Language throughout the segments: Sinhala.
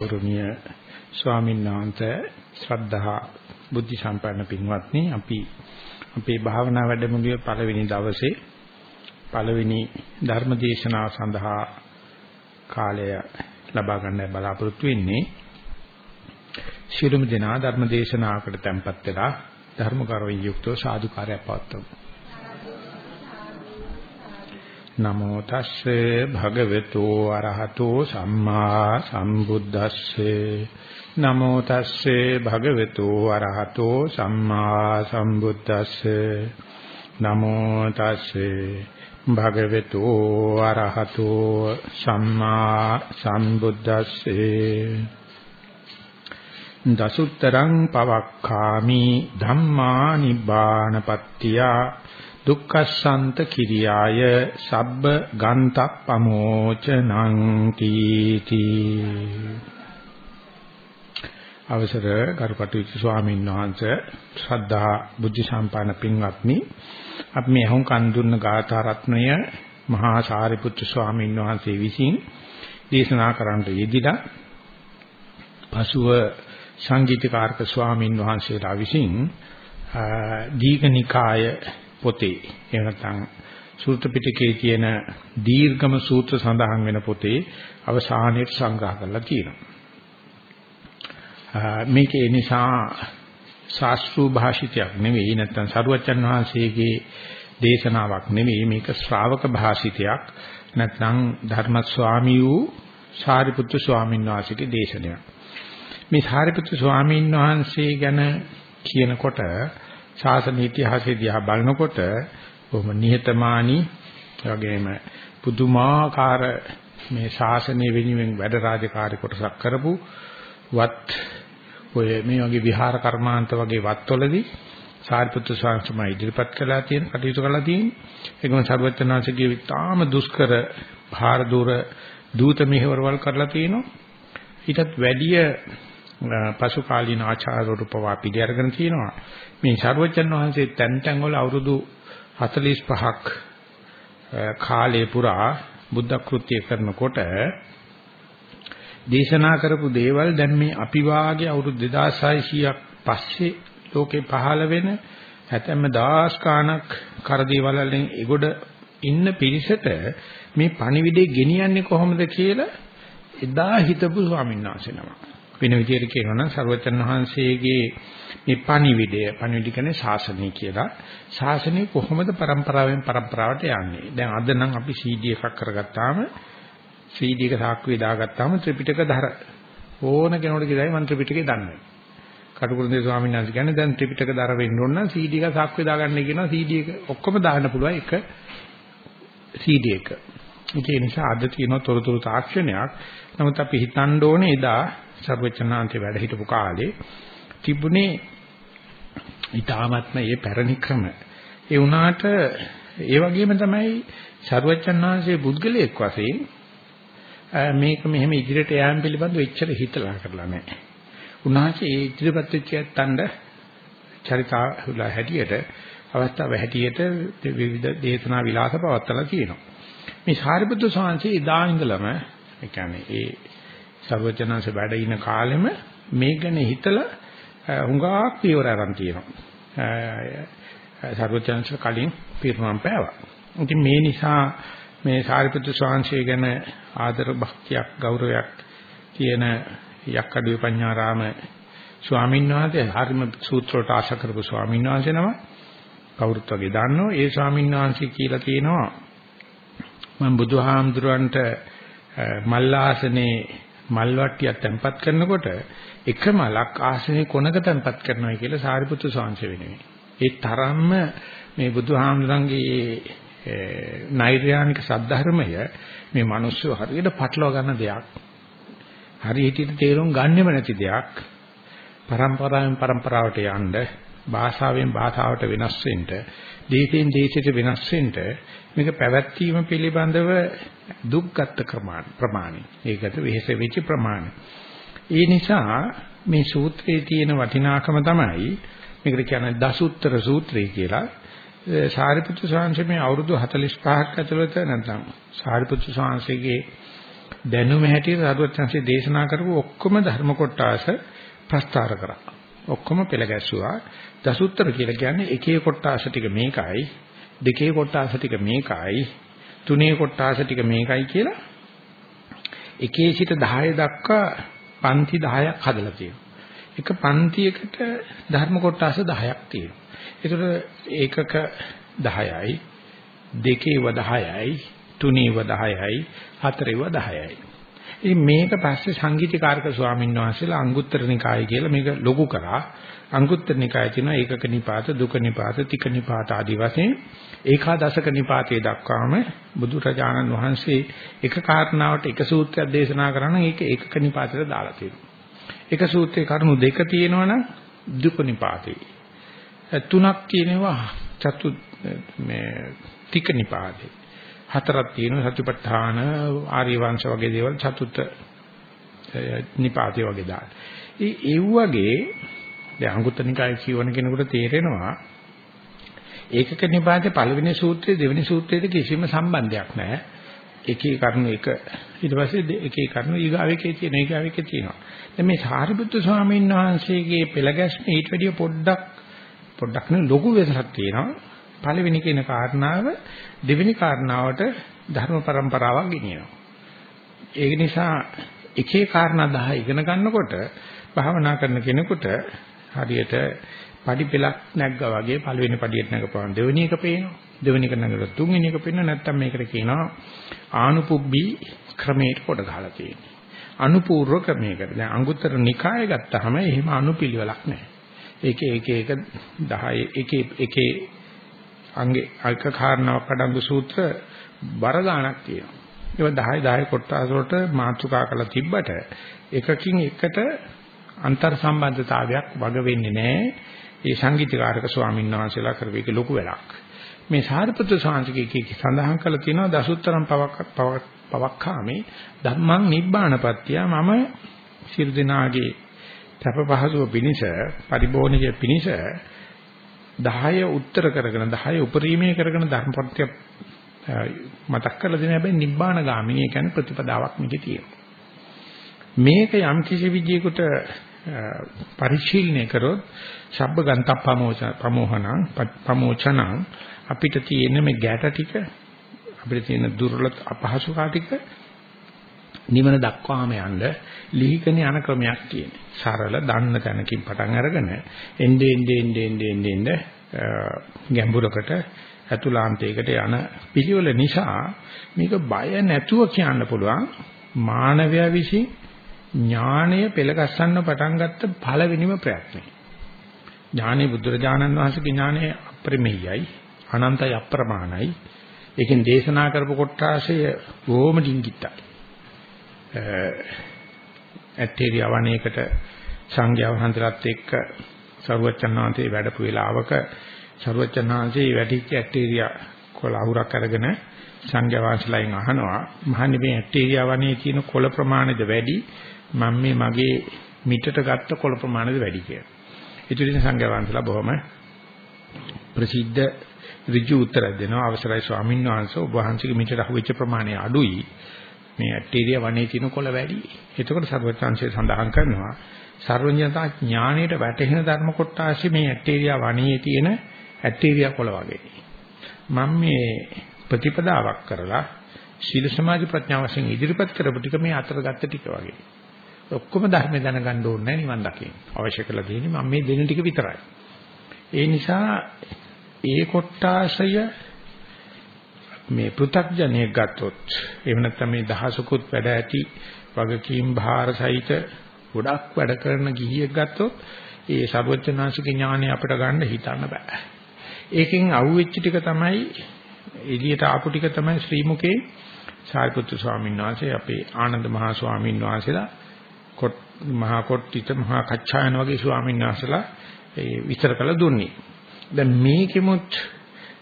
ගෞරවනීය ස්වාමීන් වහන්සේ ශ්‍රද්ධා බුද්ධ සම්පන්න පින්වත්නි අපි අපේ භාවනා වැඩමුළුවේ පළවෙනි දවසේ පළවෙනි ධර්ම දේශනාව සඳහා කාලය ලබා ගන්න බලාපොරොත්තු වෙන්නේ. ශිරුම දෙනා ධර්ම දේශනාවකට tempත් වෙලා ධර්ම කරුණ යුක්තව සාදුකාරය පවත්වමු. නමෝ තස්සේ භගවතු අරහතෝ සම්මා සම්බුද්දස්සේ. නමෝ තස්සේ භගවතු අරහතෝ සම්මා සම්බුද්දස්සේ. නමෝ තස්සේ භගවතු අරහතෝ සම්මා සම්බුද්දස්සේ. දසුත්තරං පවක්ඛාමි ධම්මා නිබ්බානපත්තියා දුක්ඛසන්ත කිරියාය සබ්බ ගන්තප්පමෝචනං කීති. අවසර කරුකටුච ස්වාමීන් වහන්සේ ශ්‍රද්ධා බුද්ධ සම්පන්න පින්වත්නි අපි මේ හුම් කන් දුන්න ගාථා රත්නය මහා සාරිපුත්‍ර ස්වාමීන් වහන්සේ විසින් දේශනා කරන්නට යෙදිලා පසුව සංගීතකාරක ස්වාමීන් වහන්සේලා විසින් දීඝනිකාය පොතේ එහෙම නැත්නම් සූත්‍ර පිටකයේ තියෙන දීර්ඝම සූත්‍ර සඳහන් වෙන පොතේ අවසානයේ සංග්‍රහ කරලා තියෙනවා. මේකේ නිසා ශාස්ත්‍රීය භාෂිතයක් නෙවෙයි නැත්නම් සරුවච්චන් වහන්සේගේ දේශනාවක් නෙවෙයි මේක ශ්‍රාවක භාෂිතයක් නැත්නම් ධර්ම ස්වාමී වූ සාරිපුත්තු ස්වාමීන් වහන්සේගේ දේශනයක්. මේ සාරිපුත්තු ස්වාමීන් වහන්සේ ගැන කියනකොට ශාසන ඉතිහාසය දිහා බලනකොට බොහොම නිහතමානී වගේම පුදුමාකාර මේ ශාසනය වෙනුවෙන් වැඩ රාජකාරී කොටසක් කරපු වත් ඔය මේ වගේ විහාර කර්මාන්ත වගේ වත්වලදී සාරිපුත්‍ර ස්වාමීන් ඉදිරිපත් කළා තියෙන කටයුතු කළා තියෙන ඒකම සර්වඥාන්සේගේ විතාම දුෂ්කර භාර දුර දූත මෙහෙවරවල් කරලා තියෙනවා. ඊටත් වැඩිය පසු කාලීන ආචාර්යවරු පවා පිළි අරගෙන තියෙනවා. මේ ශාරවච්චන් වහන්සේ තැන් තැන් වල අවුරුදු 45ක් කාලේ පුරා බුද්ධ කෘත්‍ය කරනකොට දේශනා කරපු දේවල් දැන් මේ අපි වාගේ අවුරුදු 2600ක් පස්සේ ලෝකේ පහළ වෙන හැතැම්ම දහස් ගාණක් කරදීවලෙන් එගොඩ ඉන්න පිරිසට මේ පණිවිඩය ගෙනියන්නේ කොහොමද කියලා එදා හිතපු ස්වාමීන් වහන්සේ නමක්. වෙන විදිහට කියනවා නම් සරුවචන් වහන්සේගේ මේ පණිවිඩය පණිවිඩ කියන්නේ ශාසනය කියලා. ශාසනය කොහොමද પરම්පරාවෙන් પરම්පරාවට යන්නේ? දැන් අද නම් අපි CD එකක් කරගත්තාම CD එක සාක්කුවේ දාගත්තාම ත්‍රිපිටක ධර ඕන කෙනෙකුට කියලායි මම ත්‍රිපිටකේ දන්නේ. කටුකුරුන්දේ ස්වාමීන් වහන්සේ කියන්නේ දැන් ත්‍රිපිටක ධර වෙන්න ඕන නම් CD එක සාක්කුවේ දාගන්න කියනවා CD එක ඔක්කොම දාන්න පුළුවන් එක CD එක. ඒක නිසා අද තියෙන තොරතුරු තාක්ෂණයක්. නමුත් අපි හිතන්න ඕනේ එදා සර්වචනාන්තේ වැඩ හිටපු කාලේ තිබුණේ ඊටාත්ම මේ පැරණි ක්‍රම. ඒ වුණාට ඒ වගේම තමයි සර්වචනාංශයේ පුද්ගලයෙක් වශයෙන් මේක මෙහෙම ඉදිරියට යෑම පිළිබඳව එච්චර හිතලා කරලා නැහැ. උන්වහන්සේ ඒ ඉදිරිපත් වෙච්ච යත්තන්ඩ චරිතාවල හැටියට අවස්ථාව හැටියට විවිධ දේශනා විලාස පවත්ලා තියෙනවා. මේ සාරිපුත්‍ර ස්වාමීන් එදා ඉඳලම ඒ කියන්නේ ඒ සර්වචනංශ වැඩ ඉන කාලෙම මේ ගැන හිතලා හුඟක් පියවර අරන් තියෙනවා. සර්වචනංශ කලින් පිරුණම් පෑවා. ඉතින් මේ නිසා මේ සාරිපුත්‍ර ස්වාමීන් ගැන ආදර භක්තියක් ගෞරවයක් තියෙන යක්කඩුවේ පඤ්ඤාරාම ස්වාමීන් වහන්සේ හරිම සූත්‍ර වලට ආශා කරපු ස්වාමීන් වහන්සේ නම කවුරුත් වගේ දන්නෝ ඒ ස්වාමීන් වහන්සේ කියලා කියනවා මම බුදුහාමුදුරන්ට මල්ලාසනේ මල් වට්ටියක් තැම්පත් කරනකොට එක මලක් ආසනේ කොනක තැම්පත් කරනවා කියලා සාරිපුත්තු සාංශය වෙනුවෙන්. ඒ තරම්ම මේ බුදුහාමුදුරන්ගේ නෛර්යානික සද්ධර්මය මේ මිනිස්සු හරියට පටලවා ගන්න දෙයක්. හරියට තේරුම් ගන්නෙම නැති දෙයක්. પરම්පරාවෙන් પરම්පරාවට යන්නේ භාෂාවෙන් භාෂාවට වෙනස් වෙන්න දේශයෙන් දේශයට වෙනස් වෙන්න මේක පැවැත්වීම පිළිබඳව දුක්ගත් ප්‍රමාණය. ඒකට වෙහෙස වෙච්ච ප්‍රමාණය. ඒ නිසා මේ සූත්‍රයේ තියෙන වටිනාකම තමයි මේකට කියන්නේ දසුත්තර සූත්‍රය කියලා. සාරිපුත්‍ර ස්වාමීන් මේ අවුරුදු 45ක් ඇතුළත නැත්නම් සාරිපුත්‍ර ස්වාමීන්ගේ දැනුම හැටියට සරුවත්‍යංශයේ දේශනා කරපු ඔක්කොම ධර්ම කොටස ප්‍රස්තාර කරා. ඔක්කොම පෙළ ගැස්සුවා. දසුත්තර කියලා කියන්නේ එකේ කොටස ටික මේකයි, දෙකේ කොටස ටික මේකයි, තුනේ කොටස ටික මේකයි කියලා එකේ සිට 10 දක්වා පන්ති 10ක් හදලා තියෙනවා. එක පන්තියකට ධර්ම කොටස 10ක් තියෙනවා. ඒකට ඒකක 10යි, දෙකේව 10යි, තුනේව 10යි, හතරේව 10යි. ඉතින් මේක පස්සේ සංගීතකාරක ස්වාමීන් වහන්සේලා අංගුත්තර නිකාය කියලා මේක ලොකු කරා. අංගුත්තර නිකායේ තියෙන ඒකක නිපාත, දුක නිපාත, තික නිපාත ආදී වශයෙන් ඒකාදශක නිපාතයේ දක්වාම බුදුරජාණන් වහන්සේ එක කාරණාවට එක සූත්‍රයක් දේශනා කරන ඒක ඒකක නිපාතයට දාලා තියෙනවා. එක සූත්‍රයේ කරුණු දෙක තියෙනවනම් දුක නිපාතේ. තුනක් තියෙනවා චතු මේ තික නිපාතේ. හතරක් තියෙනවා සතිපට්ඨාන ආර්ය වංශ වගේ දේවල් චතුත් නිපාතේ වගේ දාන. ඒ ඒ වගේ දැන් අංගුත්තර නිකායේ කියවන කෙනෙකුට තේරෙනවා ඒකක නිපාතේ පළවෙනි සූත්‍රයේ දෙවෙනි සූත්‍රයේ කිසිම සම්බන්ධයක් නැහැ. එකේ කරුණු එක ඊට පස්සේ එකේ කරුණු ඊගාවෙකේ තියෙන ඊගාවෙකේ තියෙනවා. දැන් මේ සාරිපුත්තු ස්වාමීන් වහන්සේගේ පෙළගැස්ම ඊට වැඩිය පොඩ්ඩක් පොඩ්ඩක් නෙවෙයි ලොකු වෙනසක් තියෙනවා. පළවෙනි කියන කාරණාව දෙවෙනි කාරණාවට ධර්ම પરම්පරාවක් ගෙනියනවා. ඒක නිසා එකේ කාරණා 10 ඉගෙන ගන්නකොට භාවනා කරන කෙනෙකුට හරියට පඩි පෙලක් නැග්ගා වගේ පළවෙනි පඩියට නැගපුවාම දෙවෙනි එක පේනවා. දෙවෙනි එක නැගලා තුන්වෙනි එක පේනවා. නැත්තම් මේකට කියනවා ආනුපුබ්බි ක්‍රමයට කොට ගහලා තියෙන්නේ. අනුපූර්ව ක්‍රමයකට. දැන් අංගුත්තර නිකාය ගත්තාම එහෙම අනුපිළිවෙලක් නැහැ. ඒකේ එක එක 10 එකේ එකේ අංගේ අල්ක කාරණාවක් අඩංගු සූත්‍ර බර ගණක් තියෙනවා. ඒක 10 10 කොටස් වලට මාතෘකා කරලා තිබ්බට එකකින් එකට අන්තර් සම්බන්ධතාවයක් වග වෙන්නේ නැහැ. ඒ සංගීතකාරක ස්වාමීන් වහන්සේලා කරපු එක ලොකු වැඩක්. මේ සාරිපුත්‍ර සාංශිකයේ සඳහන් කරලා තියෙනවා දසුත්තරම් පවක් පවක්ඛාමේ ධම්මං නිබ්බානපත්ත්‍ය මම සියලු දෙනාගේ තප පහසුව පිනිස පරිභෝණිකය පිනිස 10 උත්තර කරගෙන 10 උපරිමයේ කරගෙන ධර්මපත්‍ය මතක් කරලා දෙන හැබැයි නිබ්බාන ගාමිනී කියන්නේ ප්‍රතිපදාවක් මේකේ තියෙනවා. මේක යම් කිසි විදියකට පරිශීලනය කරොත් ශබ්බ ගන්ත ප්‍රමෝහණං ප්‍රමෝචනං අපිට තියෙන මේ ගැට ටික අපිට තියෙන දුර්වල අපහසුකම් ටික නිවන දක්වාම යන්න ලිහිකන යන ක්‍රමයක් තියෙනවා. සරල දන්න තැනකින් පටන් අරගෙන එnde ende ende ende ende ende ගැඹුරකට අතුලාන්තයකට යන පිළිවෙල නිසා මේක බය නැතුව කියන්න පුළුවන් මානවයා විසින් ඥාණය පෙළගස්සන්න පටන් ගත්ත පළවෙනිම ප්‍රයත්නය. ඥානෙ බුදුරජාණන් වහන්සේගේ ඥානෙ අප්‍රමේයයි අනන්තයි අප්‍රමාණයි. ඒකෙන් දේශනා කරපු කොටාශය බොහොම ඩිංගිත්තයි. ඇත්තේරිය වණේකට සංඝයා වහන්සේලාත් එක්ක සරුවචනාන්තේ වැඩපු වෙලාවක සරුවචනාන්තේ වැඩිච්ච ඇත්තේරිය කොළ අහුරක් අරගෙන සංඝයා වහන්සේලාගෙන් අහනවා මහන්නේ මේ ඇත්තේරිය වණේ තියෙන කොළ ප්‍රමාණයද වැඩි? මම මේ මගේ මිටට ගත්ත කොළ ප්‍රමාණයද වැඩි? කියලා. ඉතින් සංඝයා වහන්සේලා බොහොම ප්‍රසිද්ධ ඍජු උත්තර දෙනවා. අවසරයි ස්වාමීන් වහන්සේ ඔබ වහන්සේගේ මිටට අහුවෙච්ච ප්‍රමාණය අඩුයි. මේ ඇටීරියා වනේ තියෙන කොළ වැඩි. එතකොට සර්වචන්සේ සඳහන් කරනවා සර්වඥතා ඥාණයට වැටහෙන ධර්ම කොටාශි මේ ඇටීරියා වනේ තියෙන ඇටීරියා කොළ වගේ. මම මේ ප්‍රතිපදාවක් කරලා සීල සමාධි ප්‍රඥා වශයෙන් ඉදිරිපත් කරපු ටික මේ අතර ගත්ත ටික වගේ. ඔක්කොම ධර්ම දැනගන්න ඕනේ නිවන් දකින්න. අවශ්‍ය කරලා තියෙන්නේ මම මේ දෙන ටික විතරයි. ඒ නිසා ඒ කොටාශය මේ පෘ탁ජනයෙක් ගත්තොත් එහෙම නැත්නම් මේ දහසකුත් වැඩ ඇති වගකීම් භාර සහිත ගොඩක් වැඩ කරන ගිහියෙක් ගත්තොත් ඒ සර්වඥාන්සික ඥානය අපිට ගන්න හිතන්න බෑ. ඒකෙන් අහුවෙච්ච ටික තමයි එළියට ආපු ටික තමයි ශ්‍රී මුකේ සාරිපුත්තු ස්වාමීන් වහන්සේ අපේ ආනන්ද මහා ස්වාමීන් වහන්සේලා කොට මහා කොට්ටිත මහා කච්චායන වගේ ස්වාමීන් වහන්සේලා ඒ විස්තර කළ දුන්නේ. දැන් මේකෙමුත්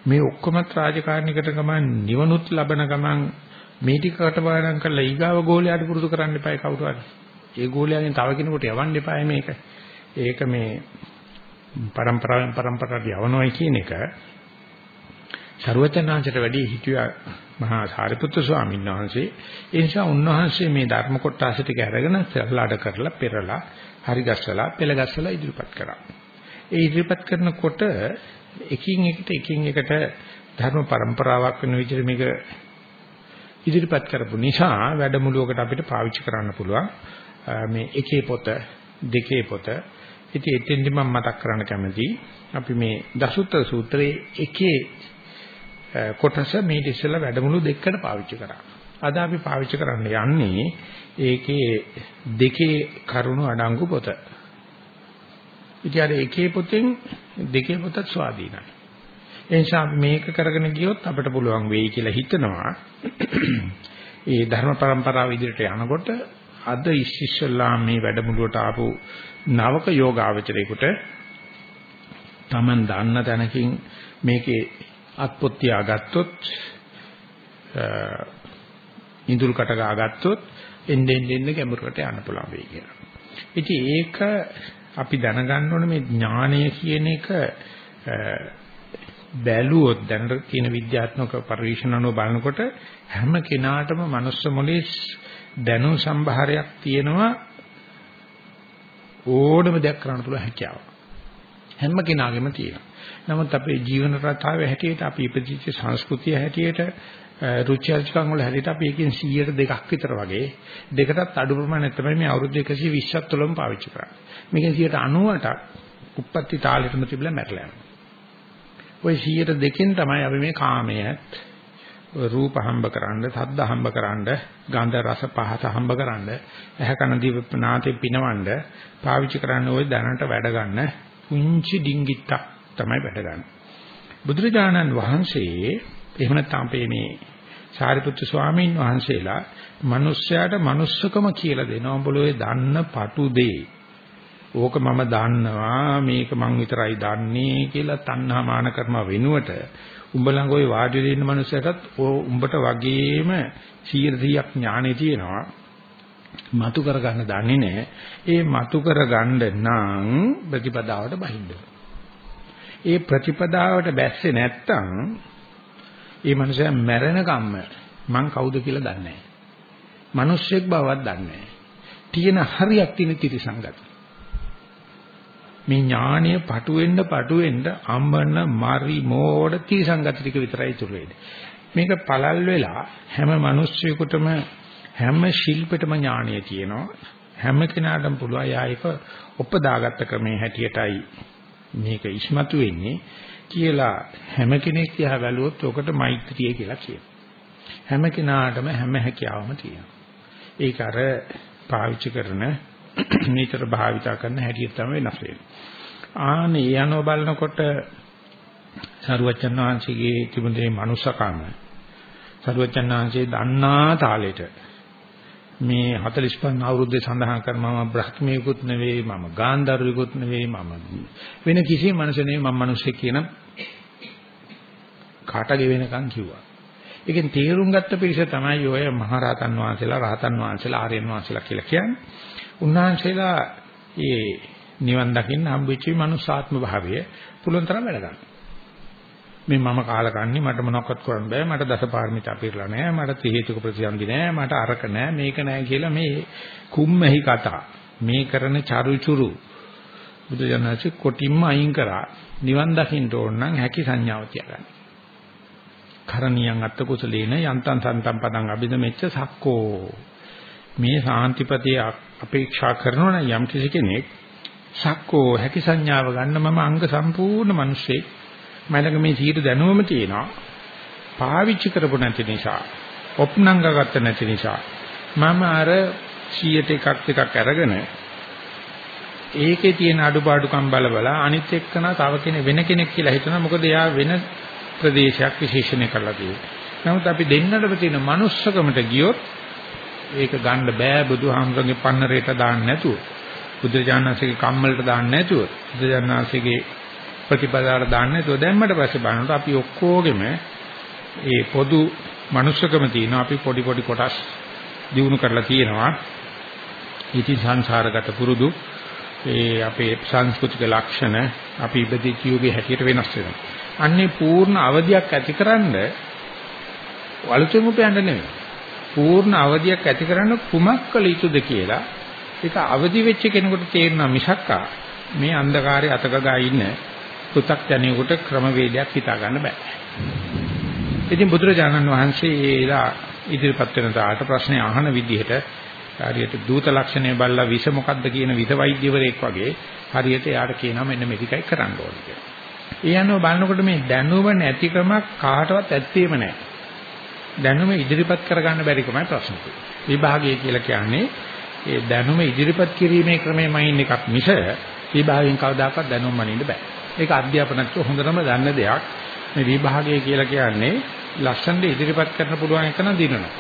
මේ ඔක්කොමත් රාජකාරණයකට ගමන් නිවනුත් ලබන ගමන් මේ ටික කටපාඩම් කරලා ඊගාව ගෝලයට පුරුදු කරන්න එපායි කවුරු හරි. ඒ ගෝලයන්ගෙන් තව කෙනෙකුට යවන්න එපායි මේක. ඒක මේ પરම්පරාවෙන් પરම්පරාවට යවනවයි කියන එක ਸਰවචනාංශයට වැඩි හිතුවා මහා සාරිපුත්‍ර ස්වාමීන් වහන්සේ. ඒ නිසා උන්වහන්සේ මේ ධර්ම කොටස ටික අරගෙන සරලඩ කරලා පෙරලා හරි ගස්සලා පෙළ ගස්සලා ඉදිරිපත් කරා. ඒ ඉදිරිපත් කරනකොට එකින් එකට එකින් එකට ධර්ම પરම්පරාවක් වෙන විදිහට මේක ඉදිරිපත් කරපු නිසා වැඩමුළුවකට අපිට පාවිච්චි කරන්න පුළුවන් මේ එකේ පොත දෙකේ පොත ඉතින් එතෙන්දි මම මතක් කරන්න කැමතියි අපි මේ දසුත්තර සූත්‍රයේ එකේ කොටස මේ ඉස්සෙල්ලා වැඩමුළු දෙකකට පාවිච්චි කරා. අද අපි පාවිච්චි කරන්න යන්නේ ඒකේ දෙකේ කරුණු අඩංගු පොත. ඉතින් අර එකේ පොතෙන් දෙකේ පොතත් ස්වාධීනයි. ඒ නිසා මේක කරගෙන ගියොත් අපිට පුළුවන් වෙයි කියලා හිතනවා. ඒ ධර්ම પરම්පරාව ඉදිරියට යනකොට අද ඉස්සෙල්ලා මේ වැඩමුළුවට ආපු නවක යෝගාවචරේකට Taman දන්න තැනකින් මේකේ අත්පොත් තියාගත්තොත් ඉඳුල් කට ගාගත්තොත් එන්නේ එන්නේ ගැඹුරට යන්න පුළුවන් වෙයි කියලා. ඉතින් ඒක අපි දැනගන්න ඕනේ මේ ඥානය කියන එක බැලුවොත් දැනට තියෙන විද්‍යාත්මක පරිශන අනුව බලනකොට හැම කෙනාටම මනුස්ස මොලේ දැනුම් සම්භාරයක් තියෙනවා ඕනම දෙයක් කරන්න පුළුවන් හැකියාව. හැම කෙනාගේම තියෙනවා. නමුත් අපේ ජීවන රටාවේ හැටියට අපි ඉපදිච්ච සංස්කෘතිය හැටියට රුචි අරුචිකම් වල හැටියට අපි එකකින් 100ට දෙකක් විතර වගේ දෙකටත් අඩු ප්‍රමාණයක් තමයි මේ අවුරුදු 120ක් තුළම පාවිච්චි කරන්නේ. මේකෙන් 90ට උප්පත්ති තාලෙටම තිබිලා මැරලා යනවා. ওই 100ට දෙකෙන් තමයි අපි මේ කාමය රූප හම්බ කරන්න, සද්ද හම්බ කරන්න, ගන්ධ රස පහස හම්බ කරන්න, ඇහැ කන දිව නාතේ පිනවන්න පාවිච්චි කරන්න ওই දැනට වැඩ ගන්න පුංචි ඩිංගිත්තක් තමයි වැඩ ගන්න. බුදුරජාණන් වහන්සේ එහෙම නැත්නම් අපේ මේ සාරිපුත්තු ස්වාමීන් වහන්සේලා මිනිස්යාට manussකම කියලා දෙනවා. උඹලෝ දන්න පටු දේ. ඕක මම දන්නවා මේක මං විතරයි දන්නේ කියලා තණ්හා මාන කරන වෙනුවට උඹ ළඟ ওই වාඩි වෙලා ඉන්න මනුස්සයටත් උඹට වගේම 100ක් ඥානෙ තියෙනවා. මතු කරගන්න දන්නේ නැහැ. ඒ මතු කරගන්න නම් ප්‍රතිපදාවට බහින්න ඒ ප්‍රතිපදාවට බැස්සේ නැත්තම් ඒ මනුස්සයා මැරෙන කම්ම මං කවුද කියලා දන්නේ නැහැ. මිනිස්සෙක් බවවත් දන්නේ නැහැ. තියෙන හරියක් තියෙන ත්‍රිසංගත. මේ ඥානීය පටු වෙන්න පටු වෙන්න අම්බන මරි මෝඩ තීසංගත ටික විතරයි ඉතුරු වෙන්නේ. මේක පළල් වෙලා හැම මිනිස්සෙකුටම හැම ශිල්පෙටම ඥානීය තියෙනවා. හැම කෙනාටම පුළුවන් යායක උපදාගත්ත ක්‍රමේ හැටියටයි මේක ඉස්මතු වෙන්නේ කියලා හැම කෙනෙක් දිහා බැලුවොත් ඔකට මෛත්‍රිය කියලා කියනවා. හැම කෙනාටම හැම හැකියාවම තියෙනවා. ඒක අර පාවිච්චි කරන නිතර භාවිතා කරන හැටි තමයි වෙනස් වෙන්නේ. ආනේ යනෝ බලනකොට සරුවචන් වහන්සේගේ තිබුණේ මනුස්සකම සරුවචන් වහන්සේ දන්නා තාලෙට මේ 45 අවුරුද්දේ සඳහන් කර මම බ්‍රහ්මීකුත් නෙවෙයි මම ගාන්ධර්විකුත් නෙවෙයි මම වෙන කිසිම මනුස්ස නෙවෙයි මම මිනිස්සෙක් කියන කාටගේ වෙනකන් කිව්වා. ඒකෙන් තේරුම් ගත්ත පිරිස තමයි ඔය මහරහතන් වහන්සේලා රහතන් වහන්සේලා ආර්යයන් වහන්සේලා කියලා කියන්නේ. උන්වහන්සේලා ඒ නිවන් දකින්න හම්බෙච්ච මනුස්සාත්ම භාවය පුළුවන් තරම් වැඩ ගන්න. මේ මම කාලකන්ණි මට මොනවක්වත් කරන්න බෑ මට දසපාරමිතා පිරලා නෑ මට ත්‍රි හේතුක ප්‍රතිසන්දි නෑ මට අරක නෑ මේක නෑ කියලා මේ කුම්මැහි කතා මේ කරන චරුචුරු බුදුජානක කොටින්ම අයින් කරා නිවන් දකින්න ඕන නම් හැකි සංඥාව තියාගන්න. කරණියන් අත්ත කුසලේන යන්තං සන්තම් පදං අබිදමෙච්ච සක්කෝ. මේ සාන්තිපතිය අපේක්ෂා කරනවා නම් යම් කිසි කෙනෙක් සක්කෝ හැකි සංඥාව ගන්න මම අංග සම්පූර්ණ මිනිස්සෙක් මලක මේ සීට දැනුවම තියෙනවා. පාවිච්චි කරපො නැති නිසා ඔප්නංග ගත්ත නැති නිසා මම අර 100ට එකක් එකක් අරගෙන ඒකේ තියෙන අඩුපාඩුකම් බල බල අනිත් එක්කන තව කෙනෙක් වෙන කෙනෙක් කියලා හිතනවා. මොකද එයා වෙන ප්‍රදේශයක් විශේෂණය කරලා තියෙනවා. නමුත් අපි දෙන්නටම තියෙන manussකමට ගියොත් ඒක ගන්න බෑ බුදුහාමුදුරන්ගේ පන්නරේට දාන්න නැතුව. බුදුජානනාංශගේ කම්මලට දාන්න නැතුව. බුදුජානනාංශගේ ප්‍රතිපදාවට දාන්න නැතුව දැම්මට පස්සේ බලනකොට අපි ඔක්කොගෙම ඒ පොදු manussකම තියෙනවා අපි පොඩි පොඩි කොටස් දිනු කරලා තියෙනවා. ඉති සංසාරගත පුරුදු ඒ අපේ සංස්කෘතික ලක්ෂණ අපි ඉපදිච්ච යුගයේ හැටියට වෙනස් වෙනවා. අන්නේ පූර්ණ අවධියක් ඇතිකරනද වලුතෙමු පෑන්න නෙමෙයි. පූර්ණ අවධියක් ඇතිකරන කුමක් කළ යුතුද කියලා ඒක අවදි වෙච්ච කෙනෙකුට තේරෙනවා මිසක්කා මේ අන්ධකාරයේ අතකගා ඉන්න පෘථග්ජනයෙකුට ක්‍රමවේදයක් හිතා ගන්න බෑ. ඉතින් බුදුරජාණන් වහන්සේ ඒලා ඉදිරිපත් වෙන තාට ප්‍රශ්නේ අහන විදිහට හරියට දූත ලක්ෂණය බලලා විෂ මොකද්ද කියන විෂ වෛද්‍යවරයෙක් වගේ හරියට එයාට කියනවා මෙන්න මේකයි කරන්න ඕනේ කියලා. ඒ අනුව බලනකොට මේ දැනුම නැතිකමක් කාටවත් ඇත්තේම නැහැ. දැනුම ඉදිරිපත් කරගන්න බැරි කමයි ප්‍රශ්න විභාගය කියලා කියන්නේ ඒ දැනුම ඉදිරිපත් කිරීමේ ක්‍රමයමයින් එකක් මිස විභාගයෙන් කවදාකවත් දැනුම් මනින්න බෑ. ඒක අධ්‍යාපනච්ච හොඳටම දන්න දෙයක්. මේ විභාගය කියලා කියන්නේ ලස්සනට ඉදිරිපත් කරන්න පුළුවන් එක නම් දිනනවා.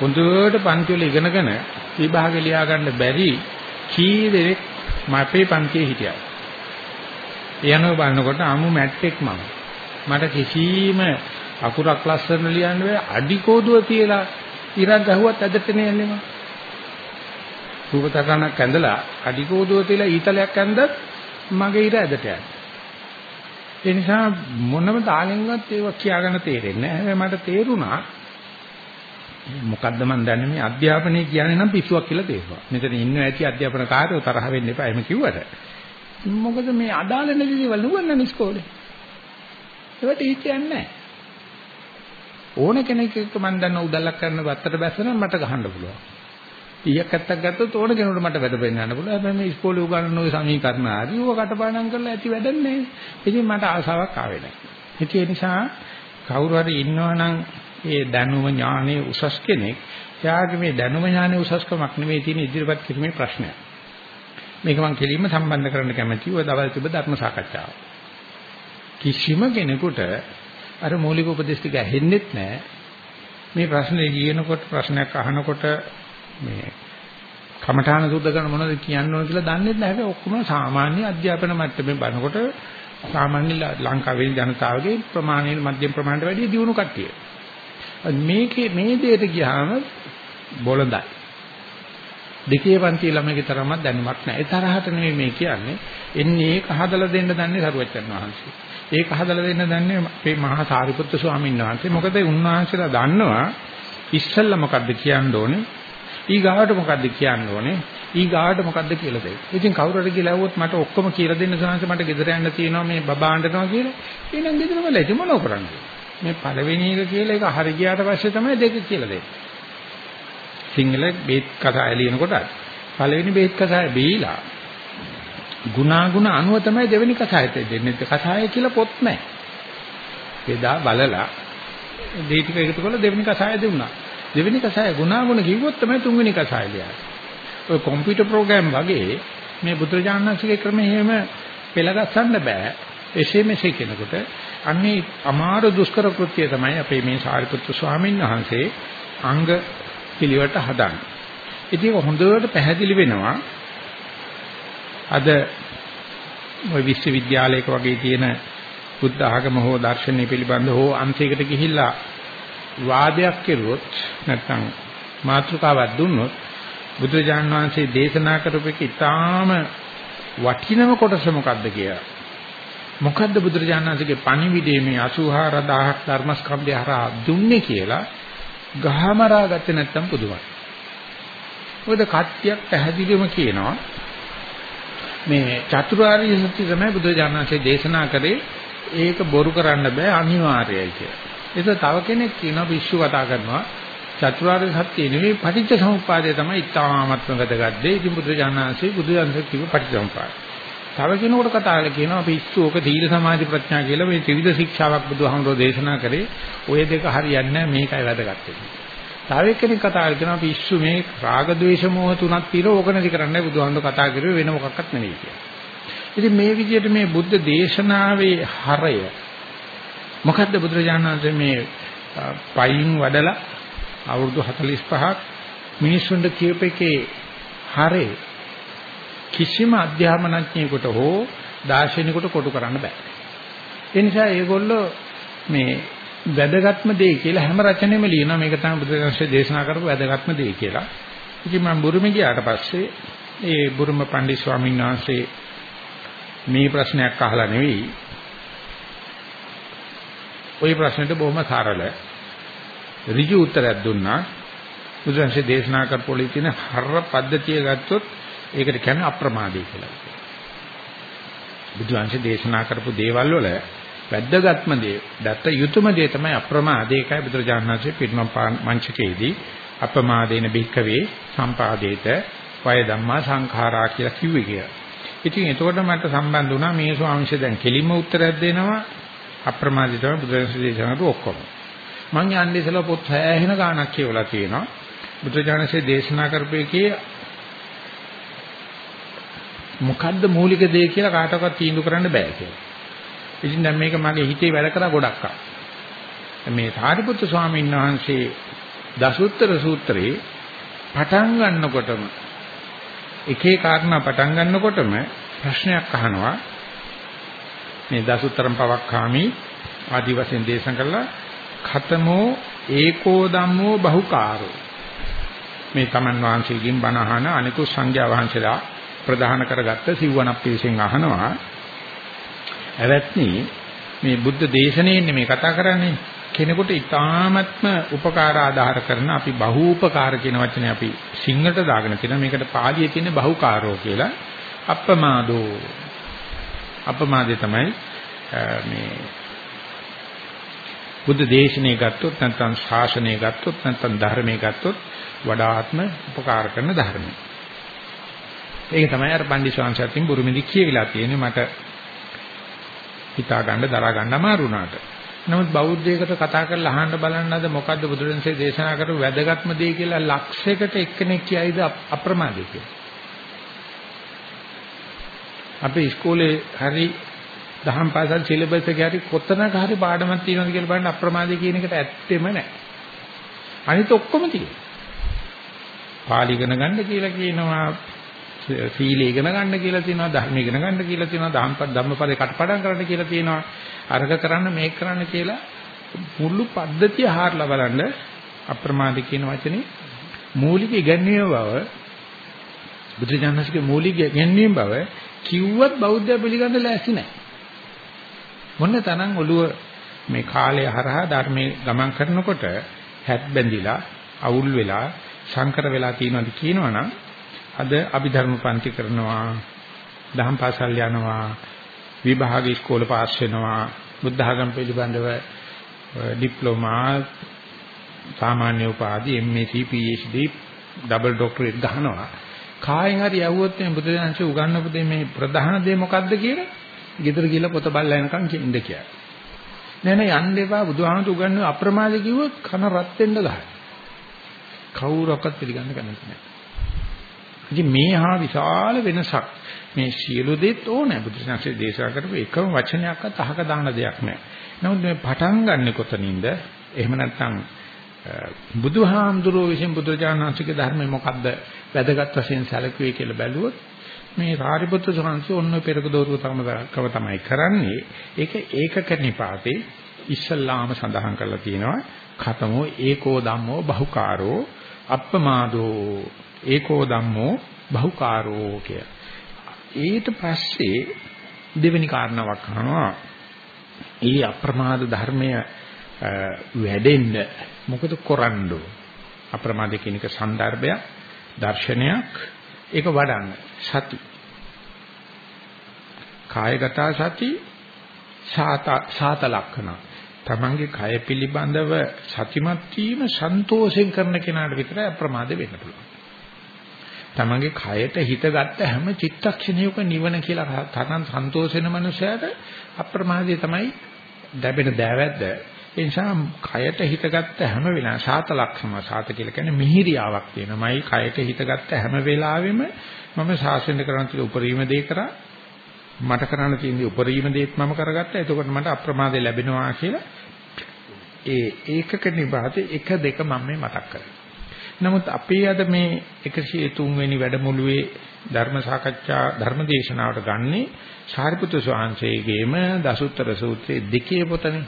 හොඳට පන්ති වල ඉගෙනගෙන විභාගෙ ලියා ගන්න බැරි කී දෙනෙක් මපේ පන්තියේ හිටියා. එයනෝ බලනකොට අමු මැට්ටෙක් මම. මට කිසිම අකුරක් ලස්සන ලියන්න බෑ අඩි කෝදුව තියලා ඉරක් ගහුවත් ඇදට නෑන්නේ මම. රූපතරණක් ඇඳලා අඩි කෝදුව තියලා ඊතලයක් ඇඳත් මගේ ඉර ඇදට යනවා. ඒ නිසා මොනම තාලෙන්වත් ඒක කියාගන්න තේරෙන්නේ නැහැ. හැබැයි මට තේරුණා මොකද්ද මන් දන්නේ මේ අධ්‍යාපනය කියන්නේ නම් පිස්සුවක් කියලා තේරුණා. මෙතන ඉන්න ඇති අධ්‍යාපන කාර්යෝ තරහ වෙන්න එපා එහෙම කිව්වට. මොකද මේ අදාළ නැති දේවල් නුවන්න ඉස්කෝලේ. ඒවට හිතන්නේ නැහැ. ඕන කෙනෙක් එක්ක මන් දන්න උදල්ලක් කරන වත්තට බැස්සනම් මට ගහන්න පුළුවන්. ඊයක් ඇත්තක් ගත්තොත් ඕන කෙනෙකුට මට වැද පෙන්නන්න පුළුවන්. හැබැයි මේ ඉස්කෝලේ උගන්වන ওই සමීකරණ ආදී ඌව කටපාඩම් කරලා ඇති වැඩක් නැහැ. ඉතින් මට ආසාවක් ආවේ නැහැ. ඒ නිසා කවුරු හරි ඉන්නවනම් ඒ දැනුම ඥානෙ උසස් කෙනෙක් එයාගේ මේ දැනුම ඥානෙ උසස්කමක් නෙමෙයි තියෙන ඉදිරිපත් කිරීමේ ප්‍රශ්නය. මේක මම කෙලින්ම සම්බන්ධ කරන්න කැමතියි ඔය දවල් තිබ්බ ධර්ම සාකච්ඡාව. කිසිම කෙනෙකුට අර මූලික උපදේශ ටික ඇහෙන්නෙත් නැහැ. මේ ප්‍රශ්නේ ලියනකොට ප්‍රශ්නයක් අහනකොට මේ කමඨාන සුද්ධ කරන මොනවද කියන්න ඕන කියලා දන්නේ නැහැ. හැබැයි ඔක්කොම සාමාන්‍ය අධ්‍යාපන මට්ටමේ බලනකොට සාමාන්‍ය ලංකාවේ ජනතාවගේ ප්‍රමාණයෙන් මධ්‍යම ප්‍රමාණයට වැඩිය දියුණු කට්ටිය. මේකේ මේ දෙයට ගියාම බොළඳයි. දෙකේ පන්ති ළමයිගේ තරමක් දැනුමක් නැහැ. ඒ තරහට නෙමෙයි මේ කියන්නේ. එන්නේ ඒක හදලා දෙන්න දන්නේ සරුවච්චන් වහන්සේ. ඒක හදලා දෙන්න දන්නේ අපේ මහා සාරිපුත්‍ර ස්වාමීන් වහන්සේ. මොකද උන්වහන්සේලා දන්නවා ඉස්සල්ලා මොකද්ද කියන්න ඕනේ ඊ ගාවට මොකද්ද කියන්න ඕනේ? ඊ ගාවට මොකද්ද කියලා දෙන්න. ඉතින් කවුරු හරි කියලා ඇහුවොත් මට ඔක්කොම කියලා දෙන්න සාංශ මට ගෙදර යන්න තියෙනවා මේ බබා අඬනවා කියලා. එහෙනම් ගෙදර වල ඉතින් මොනව කරන්නේ? මේ පළවෙනි එක කියලා ඒක හරි ගියාට පස්සේ තමයි දෙක කියලා දෙන්නේ. සිංහල බේත් කතාය ලියනකොට පළවෙනි බේත් කතාය බීලා ගුණාගුණ අනුව තමයි දෙවෙනි කතායට දෙන්නේ. කතාය කියලා පොත් නැහැ. එදා බලලා දේ ටික එකතු කරලා දෙවෙනි කතාය දුන්නා. දෙවෙනි කසාය ගුණාගුණ කිව්වොත් තමයි තුන්වෙනි කසාය ලියන්නේ. ඔය කම්පියුටර් ප්‍රෝග්‍රෑම් වගේ මේ බුදුරජාණන්සේගේ ක්‍රමය එහෙම පෙළගස්සන්න බෑ. එසේ මෙසේ කෙනෙකුට අන්නේ අමාරු දුෂ්කර කෘත්‍යය තමයි අපේ මේ සාරිපුත්තු ස්වාමීන් වහන්සේ අංග පිළිවෙලට හදන්නේ. ඉතින් හොඳට පැහැදිලි වෙනවා අද ওই විශ්වවිද්‍යාලයක වගේ තියෙන බුද්ධ ආගම හෝ දර්ශනය පිළිබඳ හෝ අන්තිකට ගිහිල්ලා වාදයක් කෙරුවොත් නැත්නම් මාතෘකාවක් දුන්නොත් බුදුරජාන් වහන්සේ දේශනා කරපු එක ඊටාම වටිනම කොටස මොකද්ද කියලා. මොකද්ද බුදුරජාණන් වහන්සේගේ පණිවිඩයේ මේ 84000ක් ධර්මස්කන්ධය හරහා දුන්නේ කියලා ගහමරා ගත්තේ නැත්තම් පුදුමයි. මොකද කට්ටියක් පැහැදිලිවම කියනවා මේ චතුරාර්ය සත්‍ය තමයි බුදුරජාණන් වහන්සේ දේශනා කරේ ඒක බොරු කරන්න බෑ අනිවාර්යයි කියලා. ඒක තව කෙනෙක් කියනවා පිස්සු කතා කරනවා චතුරාර්ය සත්‍ය නෙවෙයි පටිච්ච සමුප්පාදය තමයි ඉතාමත්ම වැදගත් දේ. ඉතින් බුදුජානනාංශේ බුදුජානක කිව්ව පටිච්ච සමුප්පාදය. තව කෙනෙකුට කතා කරලා කියනවා පිස්සු ඕක තීල සමාධි ප්‍රඥා කියලා මේ ත්‍රිවිධ ශික්ෂාවක් බුදුහාමුදුරෝ දේශනා කරේ. ওই දෙක හරියන්නේ නැහැ මේකයි වැදගත් වෙන්නේ. තව එක්කෙනෙක් කතා කරලා කියනවා පිස්සු මේ රාග ද්වේෂ මෝහ තුනක් తీර ඕක නැති කරන්නයි බුදුහාමුදුරෝ කතා කරුවේ වෙන මොකක්වත් නෙවෙයි කියලා. ඉතින් මේ විදිහට මේ බුද්ධ දේශනාවේ හරය මොකද්ද බුදුරජාණන් වහන්සේ මේ පයින් වඩලා අවුරුදු 45ක් මිනිස්සුන්ට කියපේකේ හරේ කිසිම අධ්‍යාපනඥයෙකුට හෝ දාර්ශනිකයෙකුට කොටු කරන්න බෑ. ඒ නිසා ඒගොල්ලෝ මේ වැදගත්ම දේ කියලා හැම රචනෙම ලියනවා මේක තමයි බුදුරජාණන්සේ දේශනා කරපු වැදගත්ම දේ කියලා. ඉතින් මම බුරුමේ ගියාට පස්සේ ඒ බුරුම පණ්ඩිත ස්වාමීන් වහන්සේ මේ ප්‍රශ්නයක් අහලා නෙවෙයි. ওই ප්‍රශ්නෙට බොහොම සරල ඍජු උත්තරයක් දුන්නා. බුදුන්සේ දේශනා කරපොලි තියෙන හර පද්ධතිය ගත්තොත් ඒකට කියන්නේ අප්‍රමාදී කියලා. බුදුන්සේ දේශනා කරපු දේවල් වල වැද්දගත්ම දේ, දත්ත යුතුයම දේ තමයි අප්‍රමාදේ. ඒකයි බුදුරජාණන් වහන්සේ පිරිනම් මංචකයේදී අපමාදේන බික්කවේ සම්පාදේත වය ධම්මා සංඛාරා කියලා කිව්වේ කියලා. ඉතින් එතකොට මට සම්බන්ධ වුණා මේ ස්වාමීන් දැන් කෙලින්ම උත්තරයක් දෙනවා අප්‍රමාදී තමයි බුදුරජාණන් දේශනා කරපු ඔක්කොම. මං යන්නේ ඉතලා පොත් හැහෙන ගාණක් කියවලා තියෙනවා. බුදුරජාණන්සේ දේශනා කරපු එකේ මොකද්ද මූලික දේ කියලා කාටවත් තීන්දුව කරන්න බෑ කියලා. ඉතින් දැන් මේක මගේ හිතේ වැඩ කරා ගොඩක් ආ. මේ සාරිපුත්තු ස්වාමීන් වහන්සේ දසුත්තර සූත්‍රයේ පටන් ගන්නකොටම එකේ කාරණා පටන් ගන්නකොටම ප්‍රශ්නයක් අහනවා මේ දසුත්තරම් පවක්ඛාමි ආදි වශයෙන් දේශනා කළා khතමෝ ඒකෝ ධම්මෝ බහුකාරෝ මේ තමන් වහන්සේගෙන් බණ අහන අනිකුත් සංඝයා වහන්සේලා ප්‍රදාන කරගත්ත සිව්වනක් පිරිසෙන් අහනවා. ඇවැත්නි මේ බුද්ධ දේශනාවෙන්නේ මේ කතා කරන්නේ. කෙනෙකුට ඊ타ත්ම උපකාර ආධාර කරන අපි බහූපකාර කියන වචනේ අපි සිංහලට දාගෙන තියෙනවා. මේකට පාලියේ තියෙන බහුකාරෝ කියලා. අප්‍රමාදෝ. අප්‍රමාදේ තමයි මේ බුද්ධ දේශනේ ගත්තොත් නැත්නම් ශාසනය ගත්තොත් නැත්නම් ධර්මයේ ගත්තොත් වඩාත්ම උපකාර කරන ධර්මය. ඒක තමයි අර පන්දිස්වාංශයෙන් බුරුමෙදි කියවිලා තියෙන්නේ මට හිතා ගන්න දරා ගන්න අමාරු වුණාට. නමුත් බෞද්ධයෙකුට කතා කරලා අහන්න බලන්නද මොකද්ද බුදුරජාණන්සේ දේශනා කරපු වැදගත්ම දේ කියලා ලක්ෂයකට එක්කෙනෙක් කියයිද අප්‍රමාදී කියලා. අපි ඉස්කෝලේ හරි දහම් පාසල් සිලබස් එකේ හරි කොතනක හරි පාඩමක් තියෙනවද කියලා බලන්න අප්‍රමාදී කියන එකට ඇත්තෙම නැහැ. අනිත ඔක්කොම තියෙනවා. පාලි ඉගෙන ගන්න කියලා කියනවා සීල ඉගෙන ගන්න කියලා තියෙනවා ධර්ම ඉගෙන ගන්න කියලා තියෙනවා ධම්පත් ධම්මපදේ කටපාඩම් කරන්න කියලා තියෙනවා. අර්ග කරන්න මේක කරන්න කියලා මුළු පද්ධතිය හාරලා බලන්න අප්‍රමාද කියන වචනේ මූලික ඉගැන්වීම බව බුදුජානකගේ මූලික ඉගැන්වීම බව කිව්වත් බෞද්ධය පිළිගන්න ලෑස්ති නැහැ මොන තරම් ඔළුව මේ කාලය හරහා ධර්මයේ ගමන් කරනකොට හැත් බැඳිලා අවුල් වෙලා සංකර වෙලා තියෙනවද කියනවනම් අද අභිධර්ම පන්ති කරනවා දහම් පාසල් යනවා විභාග ඉස්කෝල පාස් වෙනවා බුද්ධ ආගම පිළිබඳව ඩිප්ලෝමා සාමාන්‍ය උපාධි MSc PhD ඩබල් ડોක්ටරේට් ගහනවා. කායෙන් හරි යවුවොත් මේ බුදු දහමසේ උගන්වපු දෙ මේ ප්‍රධාන දේ මොකද්ද කියලා ගෙදර ගිහලා පොත බලලා එනකන් ඉන්න කියලා නෑ නෑ යන්න එපා. බුදුහාමුදුරු උගන්වන අප්‍රමාද කිව්වොත් කන රත් වෙන්න ගහයි. කවුරක්වත් පිළිගන්න කැමති නෑ. ඉතින් මේ හා විශාල වෙනසක් මේ සියලු දෙත් ඕනේ බුදුසසුනේ දේශනා කරපු එකම වචනයක්වත් අහක දාන දෙයක් නෑ. නමුත් මේ පටන් ගන්නෙ කොතනින්ද? එහෙම නැත්නම් බුදුහාමුදුරුවෝ විසින් බුදුරජාණන්සේගේ ධර්මය මොකද්ද වැදගත් වශයෙන් සැලකුවේ කියලා බැලුවොත් මේ සාරිපුත්‍ර සංඝසේ ඔන්න පෙරක දෝරුව කව තමයි කරන්නේ. ඒක ඒකක නිපාතේ ඉස්සල්ලාම සඳහන් කරලා තියෙනවා. khතමෝ ඒකෝ ධම්මෝ බහුකාරෝ අප්පමාදෝ ඒකෝ ධම්මෝ බහුකාරෝ කිය. ඊට පස්සේ දෙවෙනි කාරණාවක් අහනවා. ඊ අප්‍රමාද ධර්මය වැඩෙන්න මොකද කරන්න අප්‍රමාද කියන එක સંદર્ભයක් දර්ශනයක් ඒක වඩන්න. සති. කායගත සති සාත ලක්ෂණ. තමන්ගේ කය පිළිබඳව සතිමත් වීම සන්තෝෂෙන් කරන කෙනාට විතරයි අප්‍රමාද වෙන්න පුළුවන්. තමන්ගේ කයට හිත ගත්ත හැම චිත්තක්ෂණයක නිවන කියලා තරම් සන්තෝෂ වෙන මනුස්සයාට අප්‍රමාදයේ තමයි දැබෙන දෑවැද්ද. ඒ නිසා කයට හිත ගත්ත හැම වෙලාවෙම සාත ලක්ෂම සාත කියලා කියන්නේ මිහිරියාවක් තියෙනමයි කයට හිත ගත්ත හැම වෙලාවෙම මම ශාසනය කරන්න තියෙන උපරිම දේ කරා මට කරන්න තියෙන උපරිම දේත් මම කරගත්තා. එතකොට මට අප්‍රමාදේ ලැබෙනවා කියලා ඒ ඒකක නිබාතේ එක දෙක මම මේ මතක් කරගන්නවා. නමුත් අපේ අද මේ 103 වෙනි වැඩමුළුවේ ධර්ම සාකච්ඡා ධර්ම දේශනාවට ගන්නේ සාරිපුත්‍ර ස්වාමීන්සේගේම දසුත්තර සූත්‍රයේ දෙකේ පොතනේ.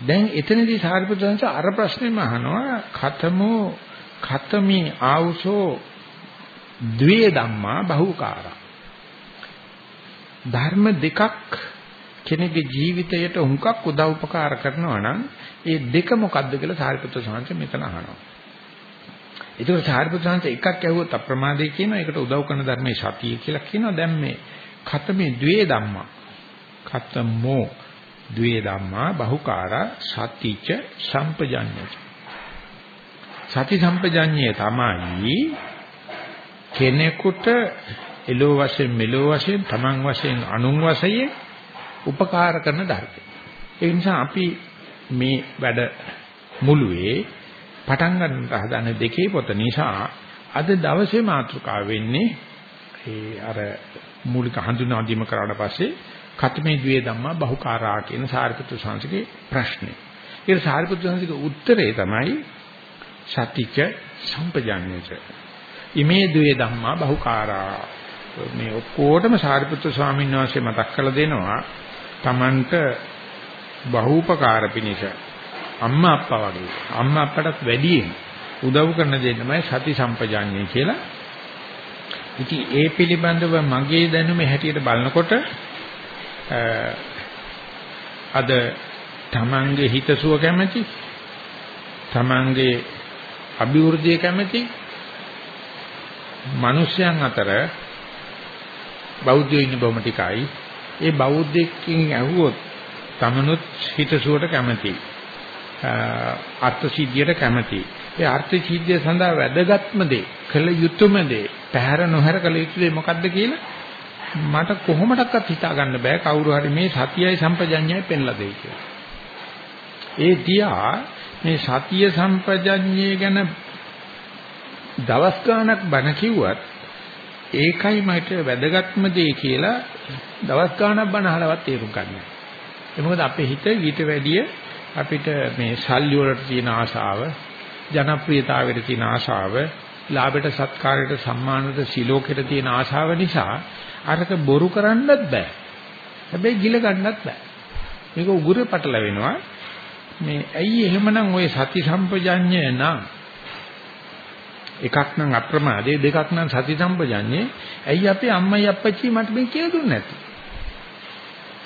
දැන් එතනදී සාරිපුත්‍ර ස්වාමීන් අර ප්‍රශ්නේම අහනවා ඛතමෝ ඛතමි ආවුසෝ ද්වේ ධම්මා බහුකාරා. ධර්ම දෙකක් කෙනෙකුගේ ජීවිතයට හුඟක් උදව් උපකාර කරනවා නම් ඒ දෙක මොකක්ද කියලා සාරිපුත්‍ර සාංශ මෙතන අහනවා. ඒකට සාරිපුත්‍ර සාංශ එකක් ඇහුවොත් අප්‍රමාදේ කියනවා ඒකට උදව් කරන ධර්මයේ සතිය කියලා කියනවා. දැන් මේ ඛතමේ ද්වේ ධම්මා. ඛතමෝ ද්වේ ධම්මා බහුකාරා සතිච සම්පජඤ්ඤච. සති සම්පජඤ්ඤය තමයි කෙනෙකුට එලෝ වශයෙන් මෙලෝ වශයෙන් තමන් වශයෙන් අනුන් වශයෙන් උපකාර කරන ධර්ම. ඒ නිසා අපි මේ වැඩ මුළුවේ පටන් ගන්න හදන දෙකේ පොත නිසා අද දවසේ මාතෘකාව වෙන්නේ ඒ අර මූලික හඳුනා දීම කරාට පස්සේ කතමේ ද්වේ ධම්මා බහුකාරා කියන සාරිපුත්‍ර සංස්කෘතිකේ ප්‍රශ්නේ. ඒ සාරිපුත්‍ර සංස්කෘතිකේ උත්තරේ තමයි සතිච සම්පජාඤ්ඤච. ඉමේ ද්වේ ධම්මා බහුකාරා මේ ඔක්කොටම සාරිපුත්‍ර ස්වාමීන් වහන්සේ මතක් කරලා දෙනවා Tamanට බහූපකාර පිණිස අම්මා අප්පා වගේ. අම්මා අප්පටත් වැඩියෙන් උදව් කරන දේ තමයි සති සම්පජාඤ්ඤය කියලා. ඉතින් ඒ පිළිබඳව මගේ දැනුම හැටියට බලනකොට අද තමන්ගේ හිතසුව කැමැති තමන්ගේ අභිවෘද්ධිය කැමැති මිනිස්යන් අතර බෞද්ධයෝ ඉන්න බොම ටිකයි. ඒ බෞද්ධෙක්කින් ඇහුවොත් තමනුත් හිතසුවට කැමැති අර්ථ සිද්ධියට කැමැති ඒ අර්ථ සිද්ධිය සඳහා වැදගත්ම දේ කළ යුතුම දේ පැහැර නොහැර කළ යුතු දේ මොකද්ද කියලා මට කොහොමඩක්වත් හිතා ගන්න බෑ කවුරු හරි මේ සතියයි සම්පජඤ්ඤයයි පෙන්ලා දෙයි කියලා. ඒ තියා මේ සතිය සම්පජඤ්ඤය ගැන දවස් ගාණක් බණ කිව්වත් ඒකයි මට වැදගත්ම දේ කියලා දවස් ගාණක් බණ අහලවත් තේරුම් ගන්න. ඒ මොකද අපේ හිත ඊට වැඩිය අපිට මේ සල්ලි වලට තියෙන ආශාව, ජනප්‍රියතාවයට තියෙන ආශාව, ලාභයට සත්කාරයට සම්මානයට සිලෝකයට තියෙන ආශාව නිසා අරක බොරු කරන්නත් බෑ. හැබැයි ගිල ගන්නත් බෑ. මේක උගුරේ පටල වෙනවා. මේ ඇයි එහෙමනම් ওই සති සම්පජඤ්ඤය නම් එකක් නම් අප්‍රමාදේ දෙකක් නම් සති සම්පජඤ්ඤේ ඇයි අපේ අම්මයි අප්පච්චි මට මේ කියලා දුන්නේ නැත්තේ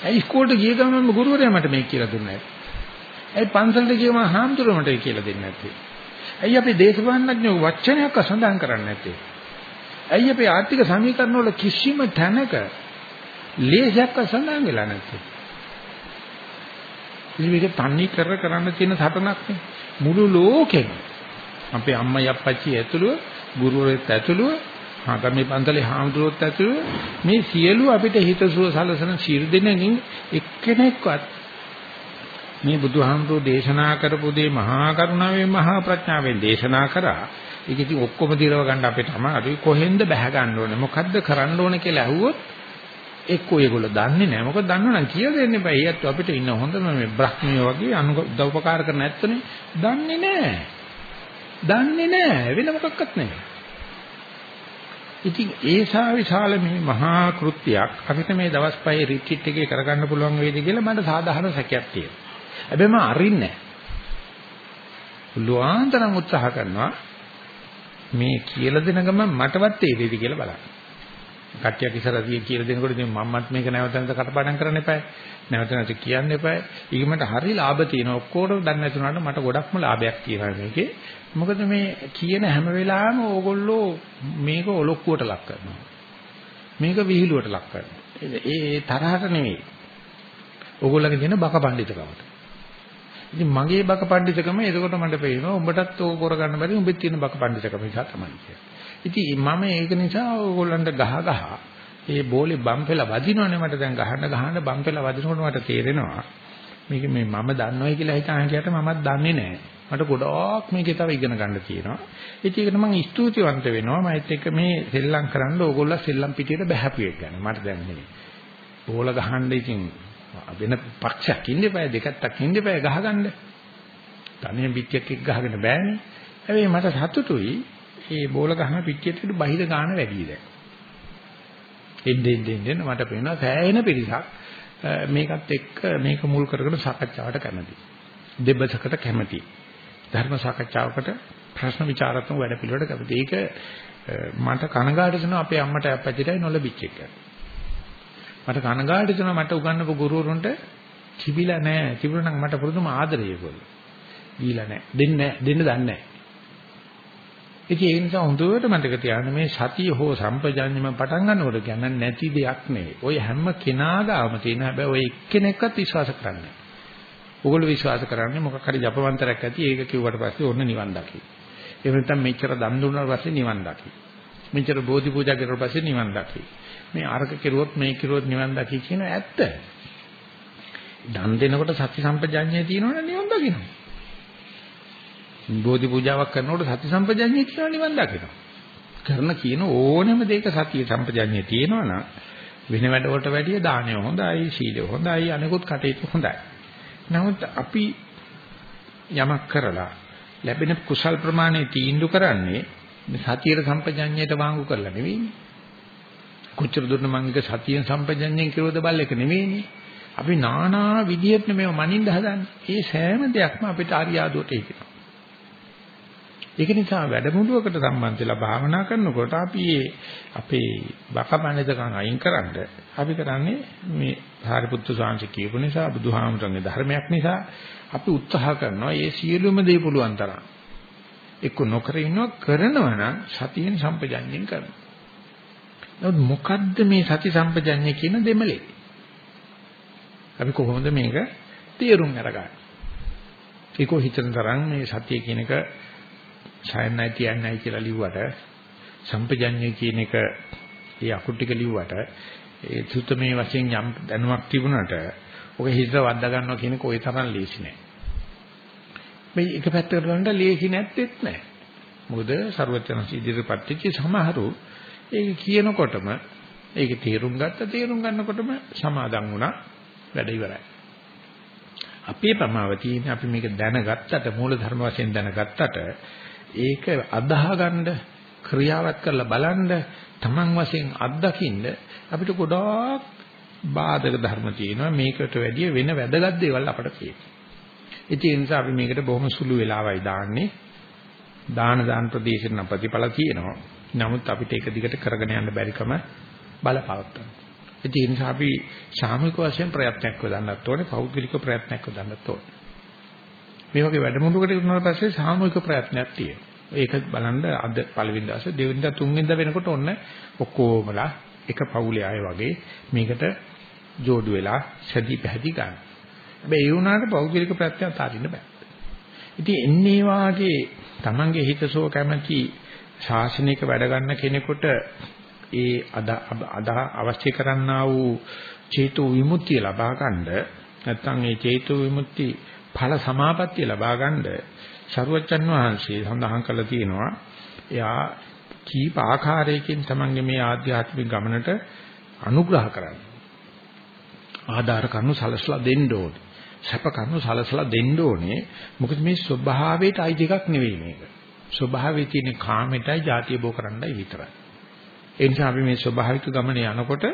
ඇයි ඉස්කෝලේට ගිය ගමන් ගුරුවරයා මට මේක කියලා දුන්නේ නැත්තේ ඇයි පන්සලට ගියම හාමුදුරුවෝ මට කියලා දෙන්නේ නැත්තේ? ඇයි අපේ දේශපාලනඥයෝ වචනයක් අසඳහන් කරන්නේ නැත්තේ? ඇයි අපේ ආර්ථික සමීකරණ වල කිසිම තැනක ලේසියක් අසඳහන් වෙලා නැත්තේ? ඉතින් මේක තන්නේ කර කරන්න තියෙන සටනක් නේ මුළු ලෝකෙම අපේ අම්මයි අප්පච්චි ඇතුළුව ගුරුවරයෙක් ඇතුළුව ආගමේ පන්සලේ හාමුදුරුවෝත් ඇතුළුව මේ සියලු අපිට හිතසුව සලසන සියලු දෙනෙකින් එක්කෙනෙක්වත් මේ බුදුහාමුදුරෝ දේශනා කරපු දේ මහා කරුණාවෙන් මහා ප්‍රඥාවෙන් දේශනා කරා ඒක ඉතින් ඔක්කොම දිරව ගන්න අපිට අමාරුයි කොහෙන්ද බැහැ ගන්න ඕනේ මොකද්ද කරන්න ඕනේ කියලා ඇහුවොත් එක්කෝ ඒගොල්ලෝ දන්නේ නැහැ මොකද දන්නවනම් කියලා දෙන්න එපා. ඊයත් අපිට ඉන්න හොඳම මේ බ්‍රහ්මිය වගේ අනුදව්පකාර කරන ඇත්තනේ දන්නේ නැහැ. දන්නේ නැහැ වෙන මොකක්වත් නැහැ. ඉතින් ඒසා විශාල මේ මහා කෘත්‍යයක් අපිට මේ දවස් පහේ රිට්‍රීට් එකේ කරගන්න පුළුවන් වේද කියලා මට සාධාරණ සැකයක් තියෙනවා. හැබැයි මම අරින්නේ නැහැ. උත්සාහ කරනවා මේ කියලා දෙන ගමන් මටවත් තේරෙයිද කියලා බලන්න. කට්ටියක් ඉස්සරහදී කියලා දෙනකොට ඉතින් මම්මත් මේක නැවත නැවත කටපාඩම් කරන්න එපා. නැවත නැවත කියන්න එපා. ඊගමට හරි ලාභ තියෙනවා. ඔක්කොටම දන්නේ නැතුණාට මට ගොඩක්ම ලාභයක් තියෙනවා මේකේ. මොකද මේ කියන හැම වෙලාවෙම ඕගොල්ලෝ මේක ඔලොක්කුවට ලක් කරනවා. මේක විහිළුවට ලක් කරනවා. ඒ තරහට නෙවෙයි. ඕගොල්ලන්ගේ තියෙන බක පඬිතකමට. ඉතින් මගේ බක පඬිතකම එතකොට මට පේනවා උඹටත් ඕක කරගන්න බැරි උඹෙත් තියෙන බක පඬිතකම නිසා තමයි කියන්නේ. ඉතින් මම ඒක නිසා ඕගොල්ලන්ට ගහ ගහ ඒ බෝලේ බම්පෙලා වදිනවනේ මට දැන් ගහන්න ගහන්න බම්පෙලා වදිනකොට මට තේරෙනවා මේක මේ මම දන්නවයි කියලා හිතාන කියට මමත් දන්නේ නැහැ. මට ගොඩාක් මේකේ තව ඉගෙන ගන්න තියෙනවා. ඉතින් ඒකට මම ස්තුතිවන්ත වෙනවා. මයිත් එක්ක මේ සෙල්ලම් කරන්න ඕගොල්ලෝ සෙල්ලම් පිටියට බහැපු එක ගැන. මට දැන් මේ බෝල ගහන්න ඉතින් වෙන පක්ෂයක් ඉන්න එපා දෙකක් ඉන්න එපා ගහගන්න. තනියෙන් පිටියක් එක්ක ගහගෙන බෑනේ. හැබැයි මට සතුටුයි ඒ බෝල ගහන පිටියට බහිද ගන්න වැඩි දැන්. එන්නේ එන්නේ මට පේනවා සෑහෙන පිරිසක් මේකත් එක්ක මේක මුල් කරගෙන සාකච්ඡාවට කැමති. දෙබසකට කැමති. ධර්ම සාකච්ඡාවකට ප්‍රශ්න විචාරාත්මක වැඩ පිළිවෙලට කැමති. ඒක මට කනගාටු වෙනවා අපේ අම්මට අප්පච්චිටයි නොලබිච්ච එක. මට කනගාටු වෙනවා මට උගන්වපු ගුරුවරුන්ට තිබිලා නැහැ. තිබුණා නම් මට පුරුදුම ආදරය ඒගොල්ලෝ. දීලා නැහැ. දෙන්නේ නැහැ. දෙන්න දන්නේ නැහැ. ඉතින් ඒ නිසා හොඳට මතක තියාගන්න මේ සතිය හෝ සම්පජාන්‍යම පටන් ගන්නකොට කියන්නේ නැති දෙයක් නෙවෙයි. ඔය හැම කෙනා ගාම තියෙන හැබැයි ඔය එක්කෙනෙක්වත් විශ්වාස කරන්නේ නැහැ. ඕගොල්ලෝ විශ්වාස කරන්නේ මොකක් හරි ජපවන්තරයක් ඇති ඒක කිව්වට පස්සේ ඔන්න නිවන් දකි. එහෙම නැත්නම් මෙච්චර දන් දුන්නාට පස්සේ නිවන් දකි. මෙච්චර බෝධි පූජා කරුවාට පස්සේ නිවන් දකි. මේ අරක කෙරුවොත් මේ කෙරුවොත් නිවන් දකි කියන ඇත්ත. දන් දෙනකොට සති සම්පජාඤ්ඤය තියෙනවනේ නිවන් දකින්න. බෝධි පූජාවක් කරනකොට සති සම්පජාඤ්ඤය කියනවා නිවන් දකින්න. කරන කියන ඕනෙම දෙයක සතිය සම්පජාඤ්ඤය තියෙනවා නම් වෙන වැඩවලට වැඩිය දානය හොඳයි, සීලය හොඳයි, අනිකුත් කටයුතු හොඳයි. නමුත් අපි යමක් කරලා ලැබෙන කුසල් ප්‍රමාණය තීන්දුව කරන්නේ සතියේ සම්පජඤ්ඤයට වාංගු කරලා නෙවෙයිනේ. කොච්චර දුරට මං එක සතියෙන් සම්පජඤ්ඤයෙන් කිරෝද බල් එක නෙවෙයිනේ. අපි নানা විදියට මේව මනින්න හදන්නේ. ඒ සෑම දෙයක්ම අපිට ආර්යාදුවට හිතෙනවා. ඒක නිසා වැඩමුළුවකට සම්බන්ධ වෙලා භාවනා කරනකොට අපි අපේ වකපණිතකම් අයින් කරන්ඩ අපි කරන්නේ මේ සාරිපුත්තු සාංශ කියපු නිසා බුදුහාමුදුරන්ගේ ධර්මයක් නිසා අපි උත්සාහ කරනවා මේ සියලුම දේ පුළුවන් තරම් එක්ක නොකර ඉන්නවා කරනවා නම් සතියෙන් සම්පජන්යෙන් කරනවා. නමුත් මොකද්ද මේ සති සම්පජඤ්ඤය කියන දෙමලේ? අපි කොහොමද මේක තේරුම් අරගන්නේ? ඒක හිතන තරම් මේ සතිය කියන එක සයන්නයි තියන්නයි කියලා ලිව්වට සම්පජඤ්ඤය කියන එක ඒ අකුරු ටික ලිව්වට ඒ සුතමේ වශයෙන් යම් දැනුමක් තිබුණාට ඔක හිතට වද්දා ගන්නවා කියන එක ওই තරම් ලේසි නෑ. මේ එක පැත්තකට බලන්න ලේසි නැත්තේත් නෑ. මොකද ਸਰවඥ ඉදිරිපත් වෙච්ච සමහරු ඒක කියනකොටම ඒක තේරුම් ගත්ත තේරුම් ගන්නකොටම සමාදන් වුණා වැඩ ඉවරයි. අපේ ප්‍රමාව තියෙන්නේ අපි මේක දැනගත්තට මූල ධර්ම වශයෙන් දැනගත්තට ඒක අදාහ ගන්න ක්‍රියාවත් කරලා බලන්න Taman වශයෙන් අත්දකින්න අපිට ගොඩාක් බාධක ධර්ම තියෙනවා මේකට වැඩිය වෙන වැදගත් දේවල් අපට තියෙනවා. ඒ නිසා අපි මේකට බොහොම සුළු වෙලාවයි දාන්නේ. දාන දාන ප්‍රදේශන ප්‍රතිඵල තියෙනවා. නමුත් අපිට ඒක දිගට කරගෙන යන්න බැරිකම බලපවත්වනවා. ඒ නිසා අපි සාමූහික වශයෙන් ප්‍රයත්නයක් යොදන්නත් ඕනේ, පෞද්ගලික ප්‍රයත්නයක් යොදන්නත් ඕනේ. මේ වගේ වැඩමුළුවකට ඉන්නාට පස්සේ සාමූහික ප්‍රයත්නයක් තියෙනවා. ඒක බලන්න අද පළවෙනි දවසේ දෙවෙනි දා තුන්වෙනි දා වෙනකොට ඔන්න ඔක්කොමලා එක පවුලේ අය වගේ මේකට جوړු වෙලා සැදී පැහැදී ගන්න. හැබැයි ඒ වුණාට පෞද්ගලික ප්‍රත්‍යක්ෂ අතාරින්න බෑ. ඉතින් එන්නේ වාගේ Tamange හිතසෝ කැමැති ශාසනික වැඩ ගන්න කෙනෙකුට ඒ අද අද අවශ්‍ය කරන්නා වූ චේතු විමුක්තිය ලබා ගන්න නැත්නම් ඒ චේතු විමුක්ති ඵල සමාපත්තිය ලබා ගන්න ශරුවච්චන් වහන්සේ සඳහන් කළා තියෙනවා එයා කීප ආකාරයකින් තමන්ගේ මේ ආධ්‍යාත්මික ගමනට අනුග්‍රහ කරන්න. ආධාර කරුණු සලසලා දෙන්න ඕනේ. සැප කරුණු සලසලා දෙන්න ඕනේ. මොකද මේ ස්වභාවයට අයිති එකක් නෙවෙයි මේක. ස්වභාවයේ තියෙන කාමයටයි ಜಾතිය බෝ කරන්නයි විතරයි. ඒ නිසා අපි මේ ස්වභාවික ගමනේ යනකොට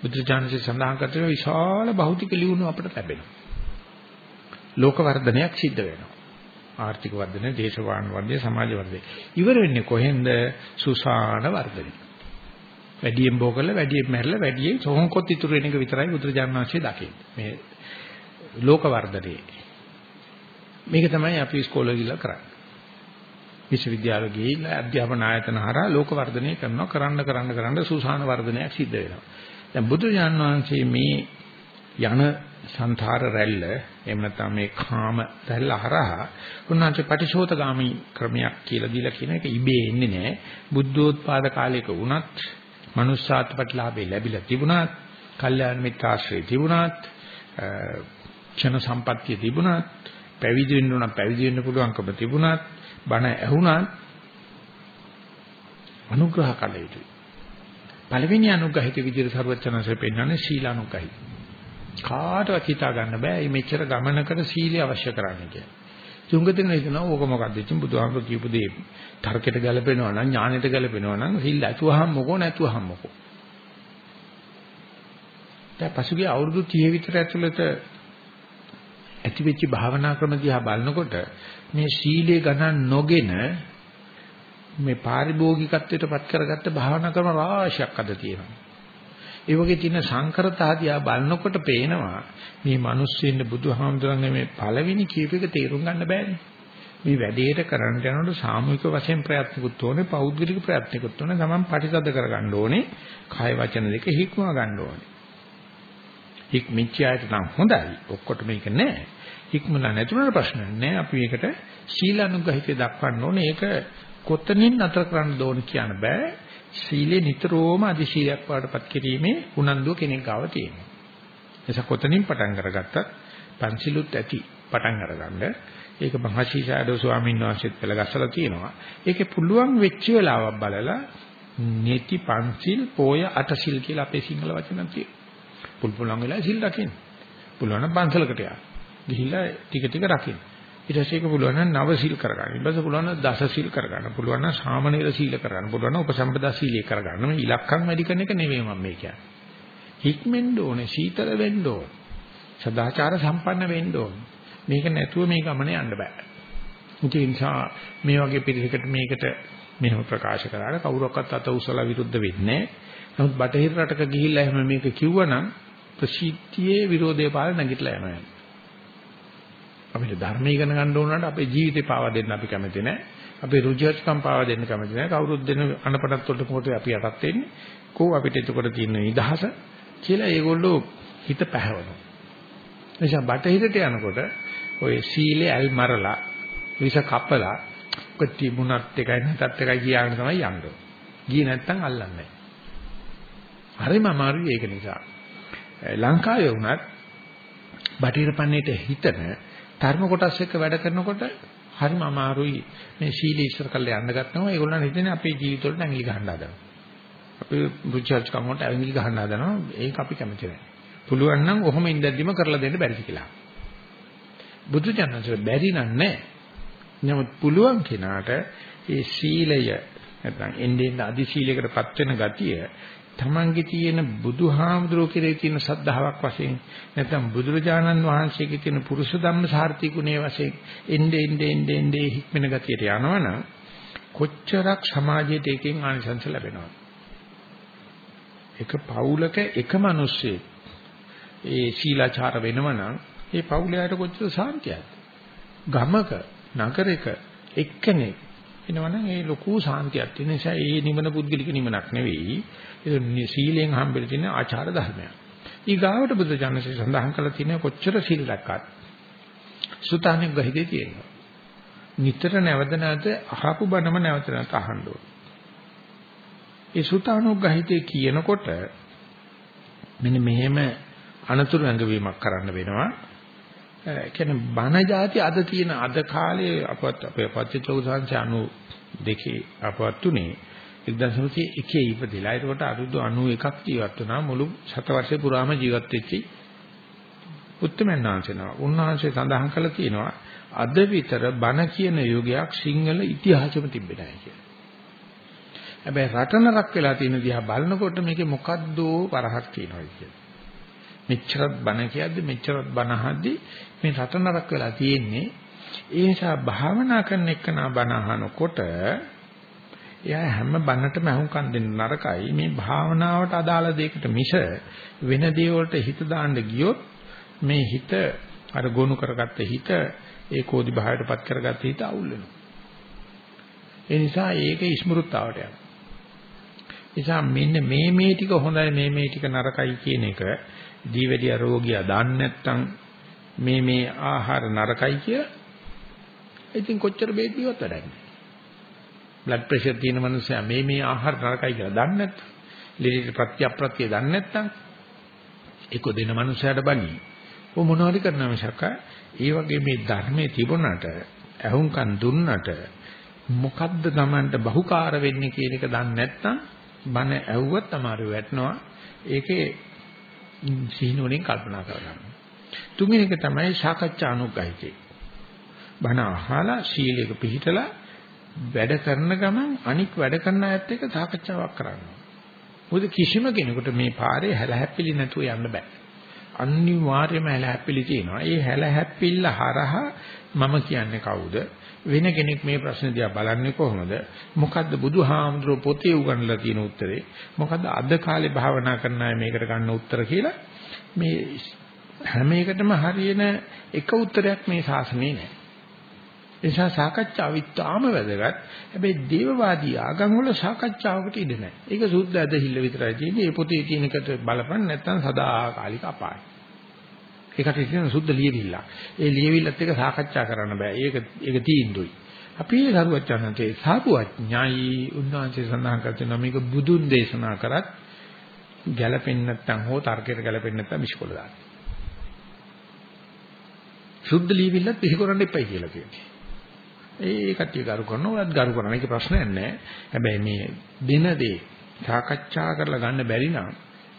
බුදුචානන්සේ සඳහන් කරන විශාල භෞතික ලියුණු අපිට ලැබෙනවා. ලෝක වර්ධනයක් සිද්ධ වෙනවා. ආර්ථික වර්ධනය, දේශපාලන වර්ධනය, සමාජ වර්ධනය. ඉවර වෙන්නේ කොහෙන්ද? සුසාන වර්ධනය. වැඩියෙන් බෝ කරලා වැඩියෙන් මැරලා වැඩියෙන් සෝහොන්කොත් ඉතුරු වෙන එක විතරයි බුදුරජාණන් වහන්සේ දකින්නේ. මේ ලෝක වර්ධනයේ. මේක තමයි අපි ඉස්කෝලේ ගිහලා කරන්නේ. විශ්වවිද්‍යාල ගිහිල්ලා අධ්‍යාපන ආයතන හරහා ලෝක වර්ධනය කරනවා කරන්න කරන්න කරන්න සුසාන වර්ධනයක් සිද්ධ වෙනවා. දැන් බුදුරජාණන් වහන්සේ මේ යන සංධාර රැල්ල එහෙම නැත්නම් මේ කාම රැල්ල හරහා උන්වහන්සේ පටිශෝතගාමී ක්‍රමයක් කියලා දීලා කියන එක ඉබේ එන්නේ නැහැ. බුද්ධෝත්පාද කාලයක වුණත් මනුස්සාත් ප්‍රතිලාභේ ලැබිලා තිබුණත්, කල්යාණ මිත්‍රාශ්‍රය තිබුණත්, ක්ෂණ සම්පත්තිය තිබුණත්, පැවිදි වෙන්න උනම් පැවිදි වෙන්න පුළුවන්කම තිබුණත්, බණ ඇහුණත් අනුග්‍රහ කළ යුතුයි. පළවෙනි අනුග්‍රහිත විදිහට සර්වචනanse පෙන්වන්නේ සීලානුග්‍රහිත. කාටවත් හිතා ගන්න බෑ මේ මෙච්චර ගමනකට සීලය අවශ්‍ය කරන්නේ කියලා. තුංගතෙන හිතනවා ඕක මොකක්ද ඉතින් බුදුහාමුදුරු කියපු දේ තර්කයට ගැලපෙනවා නම් ඥානෙට ගැලපෙනවා නම් සීල් ඇතුවහම මොකෝ නැතුවහම මොකෝ. දැන් පසුගිය අවුරුදු 30 විතර ඇතුළත ඇතිවෙච්ච භාවනා ක්‍රම දිහා බලනකොට මේ සීලේ ගණන් නොගෙන මේ පාරිභෝගිකත්වයට පත් කරගත්ත භාවනා ක්‍රම රාශියක් අද තියෙනවා. ඒ වගේ තියෙන සංකරතාදියා බලනකොට පේනවා මේ මිනිස්සුන්ගේ බුදුහාමුදුරන්ගේ මේ පළවෙනි කීප එක තේරුම් ගන්න බෑනේ. මේ වැඩේට කරන්න යනකොට සාමූහික වශයෙන් ප්‍රයත්නකුත් ඕනේ, පෞද්ගලික ප්‍රයත්නකුත් ඕනේ. තමන් පරිසද්ද කරගන්න ඕනේ. කාය වචන දෙක හික්මව ගන්න ඕනේ. හික්මිච්චයට නම් හොඳයි. ඔක්කොට මේක නෑ. හික්මලා නැතුනට ප්‍රශ්න නෑ. අපි මේකට සීලානුගහිතේ දක්වන්න ඕනේ. ඒක කොතනින් නතර කරන්න ඕන කියන බෑ. සීලේ නිතරම අධි සීලයක් වඩපත් කිරීමේ උනන්දුව කෙනෙක් ගාව තියෙනවා. එසක කොතනින් පටන් අරගත්තත් පන්සිලුත් ඇති පටන් අරගන්න. ඒක මහසීසාඩෝ ස්වාමීන් වහන්සේත් පෙළගස්සලා තියෙනවා. ඒකේ පුළුවන් වෙච්ච වෙලාවක් බලලා නීති පන්සිල් පෝය අටසිල් කියලා අපේ සිංහල වචන තියෙනවා. පුල් පුළුවන් වෙලාව සිල් රකින්න. පුළුවන් නම් පන්සලකට යන්න. ගිහිල්ලා ටික ටික රකින්න. ඊට පස්සේ ඒක පුළුවන් නම් නව සීල් කරගන්න. ඊට පස්සේ පුළුවන් නම් දස සීල් කරගන්න. පුළුවන් නම් සාමනීර සීල කරගන්න. පුළුවන් නම් උපසම්පදා සීලය කරගන්න. මේ ඉලක්කම් වැඩි කරන එක නෙවෙයි මම මේ කියන්නේ. හික්මෙන්න ඕනේ, සීතල වෙන්න ඕනේ. සදාචාර සම්පන්න වෙන්න ඕනේ. මේක නැතුව මේ ගමන යන්න බෑ. ඒ නිසා මේ වගේ පිළිසකට මේකට මෙහෙම ප්‍රකාශ කරාට කවුරක්වත් අත උසලා විරුද්ධ වෙන්නේ නැහැ. නමුත් බටහිර රටක ගිහිල්ලා එහෙම මේක කිව්වනම් ප්‍රසිද්ධියේ විරෝධය පාල නැගිටලා යනවා. අපිට ධර්ම ඉගෙන ගන්න ඕන නම් අපේ ජීවිතේ පාවා දෙන්න අපි කැමති නැහැ. අපේ රුචියස්කම් පාවා දෙන්න කැමති නැහැ. කවුරුත් දෙන අනපටත් වලට මොකද අපි යටත් වෙන්නේ? කෝ අපිට එතකොට තියෙන නිදහස කියලා ඒගොල්ලෝ හිත පැහැවනවා. එනිසා බටහිරට යනකොට ඔය සීලේ ඇල් මරලා විස කපලා කොටි මුණත් එකයි නැතත් එකයි කියාගෙන තමයි යන්නේ. ගියේ නැත්තම් අල්ලන්නේ නැහැ. හරිම අමාරුයි ඒක නිසා. ලංකාවේ වුණත් බටහිර පන්නේට හිතන ධර්ම කොටස් එක්ක වැඩ කරනකොට හරිම අමාරුයි. මේ සීල ඉස්සර කල්ලා යන්න ගන්නවා. ඒගොල්ලන් හිතන්නේ අපේ ජීවිතවලට ඇඟිලි ගහන්න හදනවා. අපේ රුචර්ජ් කමකට ඇඟිලි ගහන්න හදනවා. ඒක අපි කැමති නැහැ. පුළුවන් නම් ඔහොම ඉඳද්දිම කරලා දෙන්න බැරිද කියලා. බුදු ජානසර බැරි නෑ නමුත් පුළුවන් කෙනාට ඒ සීලය නැත්නම් එන්නේ අදි සීලයකටපත් වෙන ගතිය තමන්ගේ තියෙන බුදුහාමුදුරුවෝ කෙරේ තියෙන සද්ධාාවක් වශයෙන් නැත්නම් බුදුරජාණන් වහන්සේගේ තියෙන පුරුෂ ධම්ම සාර්ථි ගුණයේ වශයෙන් එnde ende ende ende හික්මන ගතියට යනවනම් කොච්චරක් සමාජයට එකෙන් ආනිසංස ලැබෙනවද? එක පවුලක එක මිනිස්සේ ඒ සීලාචාර වෙනවනම් ඒ පවුලයට කොච්චර සාන්තියක්ද? ගමක නගරයක එක්කෙනෙක් එනවනම් ඒ ලොකු සාන්තියක් තියෙන නිසා ඒ නිවන පුද්ගලික නිවනක් නෙවෙයි ඒ සීලෙන් හම්බෙලා තියෙන ආචාර ධර්මයක්. ඊගාවට බුදු ජානසී සඳහන් කළා තියෙන කොච්චර සීල් රැක්කත් සුතානෙක් ගහිතේ තියෙනවා. නිතර නැවත නැවත අහපු බණම නැවත නැවත අහන්න ඕනේ. ඒ සුතානුග්‍රහිතේ කියනකොට මෙන්න මෙහෙම අනතුරු ඇඟවීමක් කරන්න වෙනවා. කියන්නේ බණ જાති අද තියෙන අද කාලේ අපත් අපේ පත්‍චෝසංශ 92 අපවත් තුනේ 1901 ඉපදිලා ඒකට අරුදු 91ක් ජීවත් වුණා මුළු ශතවර්ෂේ පුරාම ජීවත් වෙච්චි උත්තමයන්ාංශනවා. උන්වහන්සේ සඳහන් කළා තියෙනවා අද විතර බණ කියන යුගයක් සිංහල ඉතිහාසෙම තිබෙන්නේ නැහැ කියලා. හැබැයි රටනරක් වෙලා තියෙන දිහා බලනකොට මේකේ මොකද්ද වරහක් තියෙනවා කියලා. මෙච්චරත් බණ කියද්දි මෙච්චරත් බණ අහද්දි මේ රටනරක් වෙලා තියෙන්නේ. ඒ නිසා භාවනා කරන එකනා බණ අහනකොට එයා හැම බණටම අහුම්කම් දෙන්න නරකයි. මේ භාවනාවට අදාළ දෙයකට මිස වෙන දේ වලට හිත දාන්න ගියොත් මේ හිත අර ගොනු කරගත්ත හිත ඒ කෝදි භාවයටපත් කරගත්ත හිත අවුල් වෙනවා. ඒ නිසා ඒක ඉස්මෘතාවට යනවා නිසා මෙන්න මේ මේ ටික හොඳයි මේ මේ ටික නරකයි කියන එක දීවැඩිය රෝගියා දන්නේ නැත්නම් මේ මේ ආහාර නරකයි කියලා ඉතින් කොච්චර බේත් දීවත් වැඩක් නැහැ. බ්ලඩ් ප්‍රෙෂර් තියෙන මනුස්සයා මේ මේ ආහාර නරකයි කියලා දන්නේ නැත්නම් ලෙඩේට ප්‍රත්‍ය අප්‍රත්‍ය දන්නේ නැත්නම් ඒක දෙන මනුස්සයාට බණි. ඔය මොනවද කරනවා මිසක් ඒ වගේ මේ ධර්මයේ තිබුණාට අහුම්කන් දුන්නට මොකද්ද Tamanට බහුකාර වෙන්නේ කියන එක දන්නේ නැත්නම් බණ ඇහුවත් අමාරු වැටෙනවා. ඒකේ සිහිනුවණින් කල්පනා කරගන්න. තුන්වෙනි එක තමයි සාකච්ඡා අනුග්‍රහිතේ. බණ අහලා සීලයක පිළිහිටලා වැඩ කරන ගමන් අනික් වැඩ කරන අයත් එක්ක සාකච්ඡාවක් කරනවා. මොකද කිසිම කෙනෙකුට මේ පාරේ හැල හැප්පිලි නැතුව යන්න බෑ. අනිවාර්යයෙන්ම හැල හැප්පිලි තියෙනවා. ඒ හැල හැප්පිල්ල හරහා මම කියන්නේ කවුද? වෙන කෙනෙක් මේ ප්‍රශ්නේ දිහා බලන්නේ කොහොමද? මොකද්ද බුදුහාමුදුරුවෝ පොතේ උගන්වලා තියෙන උත්තරේ? මොකද්ද අද කාලේ භාවනා කරන අය මේකට ගන්න උත්තර කියලා මේ හැම එකටම හරියන එක උත්තරයක් මේ ශාසනයේ නැහැ. ඒ නිසා සාකච්ඡාව ඉතාම වැදගත්. හැබැයි දේවවාදී ආගම් වල සාකච්ඡාවකට ඉඩ නැහැ. ඒක සුද්ධ ඇදහිල්ල විතරයි තියෙන්නේ. ඒ පොතේ තියෙන එකට බලපන් නැත්නම් සදාකාලික අපායයි. ඒකට කියන සුද්ධ ලියවිල්ල. ඒ ලියවිල්ලත් එක්ක සාකච්ඡා කරන්න බෑ. ඒක ඒක තීන්දුවයි. අපි සරුවචනන්තේ සාපුවඥයි උන්වහන්සේ සඳහන් කරන මේක බුදුන් දේශනා කරත් ගැළපෙන්නේ නැත්නම් හෝ තර්කයට ගැළපෙන්නේ නැත්නම් විශ්කොල දාන්න. සුද්ධ ලියවිල්ලත් පිළිකරන්න එපයි කියලා කියනවා. ඒ කට්ටිය ගරු කරනවා ඔයත් ගරු කරනවා. ඒක ප්‍රශ්නයක් නෑ. හැබැයි මේ දින දේ සාකච්ඡා කරලා ගන්න බැරි නම්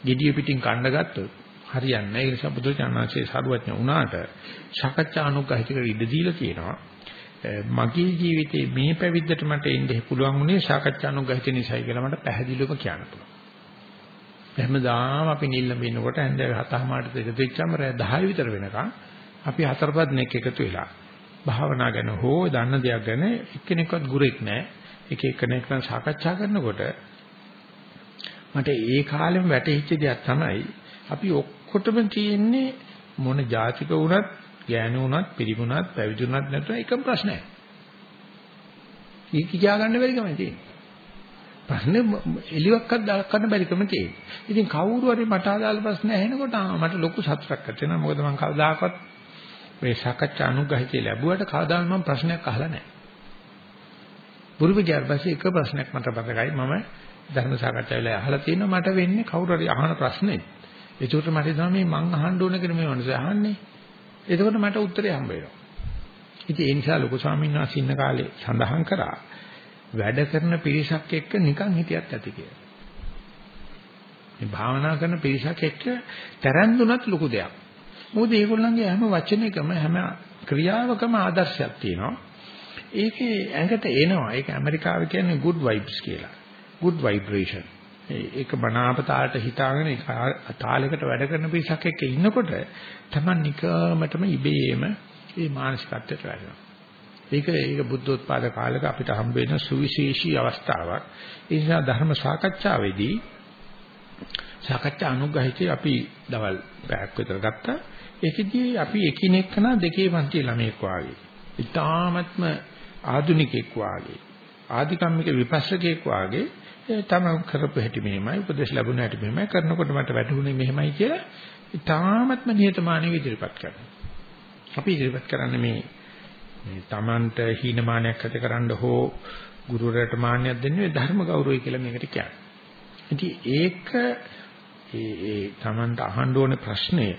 gediya pitin කණ්ඩ ගත්තොත් හරියන්නේ නැහැ. ඒ නිසා බුදුචානන්සේ සාරුවත්න වුණාට සාකච්ඡා අනුග්‍රහිතකට ඉඩ දීලා තියෙනවා. මගේ ජීවිතේ මේ පැවිද්දට මට එන්න පුළුවන් වුණේ සාකච්ඡා අනුග්‍රහිත නිසායි කියලා මට පැහැදිලිවම කියන්න පුළුවන්. හැමදාම අපි නිල්ලම ඉන්නකොට හන්දේ හතමාට එකතු වෙච්චාම රෑ 10 විතර වෙනකන් අපි හතරපත් නෙක් එකතු වෙලා භාවනා ගැන හෝ දන්න දෙයක් ගැන එක්කෙනෙක්වත් ගුරෙක් නැහැ. එක එක්කෙනෙක් නම් සාකච්ඡා කරනකොට මට ඒ කාලෙම වැටහිච්ච දෙයක් තමයි අපි ඔක්කොටම තියෙන්නේ මොන જાතික වුණත්, ගෑනු වුණත්, පිරිමුණත්, පැවිදුණත් නැත්නම් එකම ප්‍රශ්නයක්. කී කියා ගන්න බැරි කමයි තියෙන්නේ. ප්‍රශ්නේ එලියක්වත් දාලා ගන්න බැරි කම තියෙන්නේ. ඉතින් කවුරු හරි මට අදාළ ප්‍රශ්න ඇහෙනකොට මට ලොකු සතුටක් ඇති වෙනවා. මොකද මම කවදාකවත් මේ සාකච්ඡා අනුග්‍රහිතය ලැබුවට කවදාවත් මම ප්‍රශ්නයක් අහලා නැහැ. පුරුම ගියාපස්සේ එක ප්‍රශ්නයක් මට මතකයි මම ධර්ම සාකච්ඡා වෙලාවේ අහලා තියෙනවා මට වෙන්නේ කවුරු හරි අහන ප්‍රශ්නේ. ඒකට මට හිතෙනවා මේ මං අහන්න ඕන කියලා මේ මනුස්සයා අහන්නේ. එතකොට මට උත්තරේ හම්බ වෙනවා. ඉතින් ඒ නිසා ලොකු ස්වාමීන් වහන්සේ ඉන්න කාලේ සඳහන් කරා වැඩ කරන පිරිසක් එක්ක නිකන් හිටියත් ඇති කියලා. මේ භාවනා කරන පිරිසක් එක්ක තරන්දුනත් ලොකු දෙයක්. මොකද මේගොල්ලන්ගේ හැම වචනයකම හැම ක්‍රියාවකම ආදර්ශයක් තියෙනවා. ඒකේ ඇඟට එනවා. ඒක ඇමරිකාවේ කියන්නේ good vibes කියලා. good vibration. ඒක බණාප තාලට හිතාගෙන තාලයකට වැඩ කරන පිරිසක් එක්ක ඉන්නකොට තමන් නිකමටම ඉබේම මේ මානසිකත්වයට වැටෙනවා. ඒක ඒක බුද්ධෝත්පාද කාලෙක අපිට හම්බ වෙන සුවිශේෂී අවස්ථාවක්. ඒ නිසා ධර්ම සාකච්ඡාවේදී සාකච්ඡා අනුග්‍රහිතේ අපි දවල් පැයක් විතර ගත්තා. ඒකෙදී අපි එකිනෙකන දෙකේ පන්ති ළමෙක් වාගේ. ඊටාත්ම ආදුනිකෙක් වාගේ. ආධිකම්මික විපස්සකෙක් වාගේ තම කරපු හැටි මෙහෙමයි උපදේශ ලැබුණ හැටි මෙහෙමයි කරනකොට මට වැටහුනේ මෙහෙමයි කියලා ඊටාත්ම නිහතමානීව ඉදිරිපත් කරනවා. අපි ඉදිරිපත් කරන්නේ මේ මේ Tamanට හීනමානයක් ඇති කරන්න හෝ ගුරුවරයාට මාන්නයක් දෙන්නේ ධර්ම ගෞරවය කියලා මේකට කියන්නේ. ඉතින් ඒක ඒ ඒ Tamanට අහන්න ඕනේ ප්‍රශ්නේ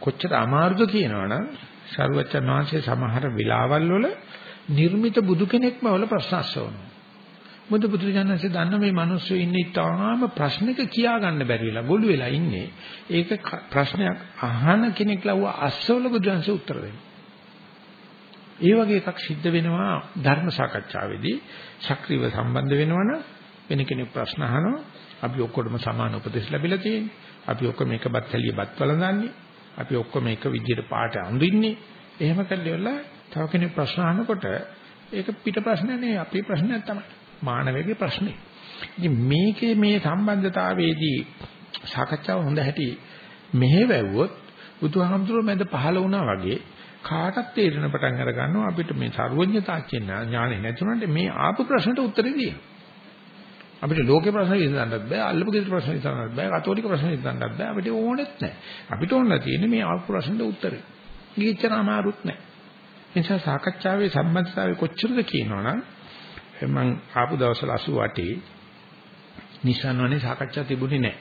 කොච්චර අමාරුද කියනවනම් සරුවච්චන් වහන්සේ සමහර වෙලාවල් වල නිර්මිත බුදු කෙනෙක්ම වල ප්‍රශ්න අසවනවා. මොකද බුදුරජාණන්සේ දන්න මේ මිනිස්සු ඉන්නේ තාම ප්‍රශ්නක කියා ගන්න බැරි වෙලා ගොළු වෙලා ඉන්නේ. ඒක ප්‍රශ්නයක් අහන කෙනෙක් ලව්ව අස්සවල බුදුරජාණන්සේ උත්තර දෙනවා. ඒ වගේ එකක් සිද්ධ වෙනවා ධර්ම සාකච්ඡාවේදී. ශක්‍රීය සම්බන්ධ වෙනවනම් වෙන කෙනෙක් ප්‍රශ්න අහනවා. අපි ඔක්කොටම සමාන උපදෙස් ලැබිලා තියෙන්නේ. අපි ඔක්කොම එක බත් හැලිය බත් වළඳන්නේ. අපි ඔක්කොම එක විදිහට පාට අඳින්නේ. එහෙම කළේවල තව කෙනෙක් ප්‍රශ්න අහනකොට ඒක පිට ප්‍රශ්න නෙවෙයි අපේ ප්‍රශ්නයක් තමයි. මානවයේ ප්‍රශ්නේ. ඉතින් මේකේ මේ සම්බන්ධතාවයේදී සාකච්ඡාව හොඳ හැටි මෙහෙවැව්වොත් බුදුහාමුදුරුවෝ මැද පහළ වුණා වගේ කාටත් තේරෙන පටන් අර ගන්නවා අපිට මේ සර්වඥතා කියන ඥානෙ නැතුණාට මේ ආපු ප්‍රශ්නට උත්තරේ දෙනවා. අපිට ලෝකේ ප්‍රශ්න විසඳන්නත් බෑ, අල්ලපු ගෙදර ප්‍රශ්න විසඳන්නත් බෑ, කතෝලික ප්‍රශ්න විසඳන්නත් බෑ. අපිට ඕනෙත් නැහැ. අපිට ඕනලා තියෙන්නේ මේ ආපු ප්‍රශ්නට උත්තරේ. ඊච්චර අමාරුත් නැහැ. ඒ නිසා සාකච්ඡාවේ සම්බන්ධතාවය කොච්චරද කියනවනම් මම ආපු දවස්වල 88 නිසන්වනේ සාකච්ඡා තිබුණේ නැහැ.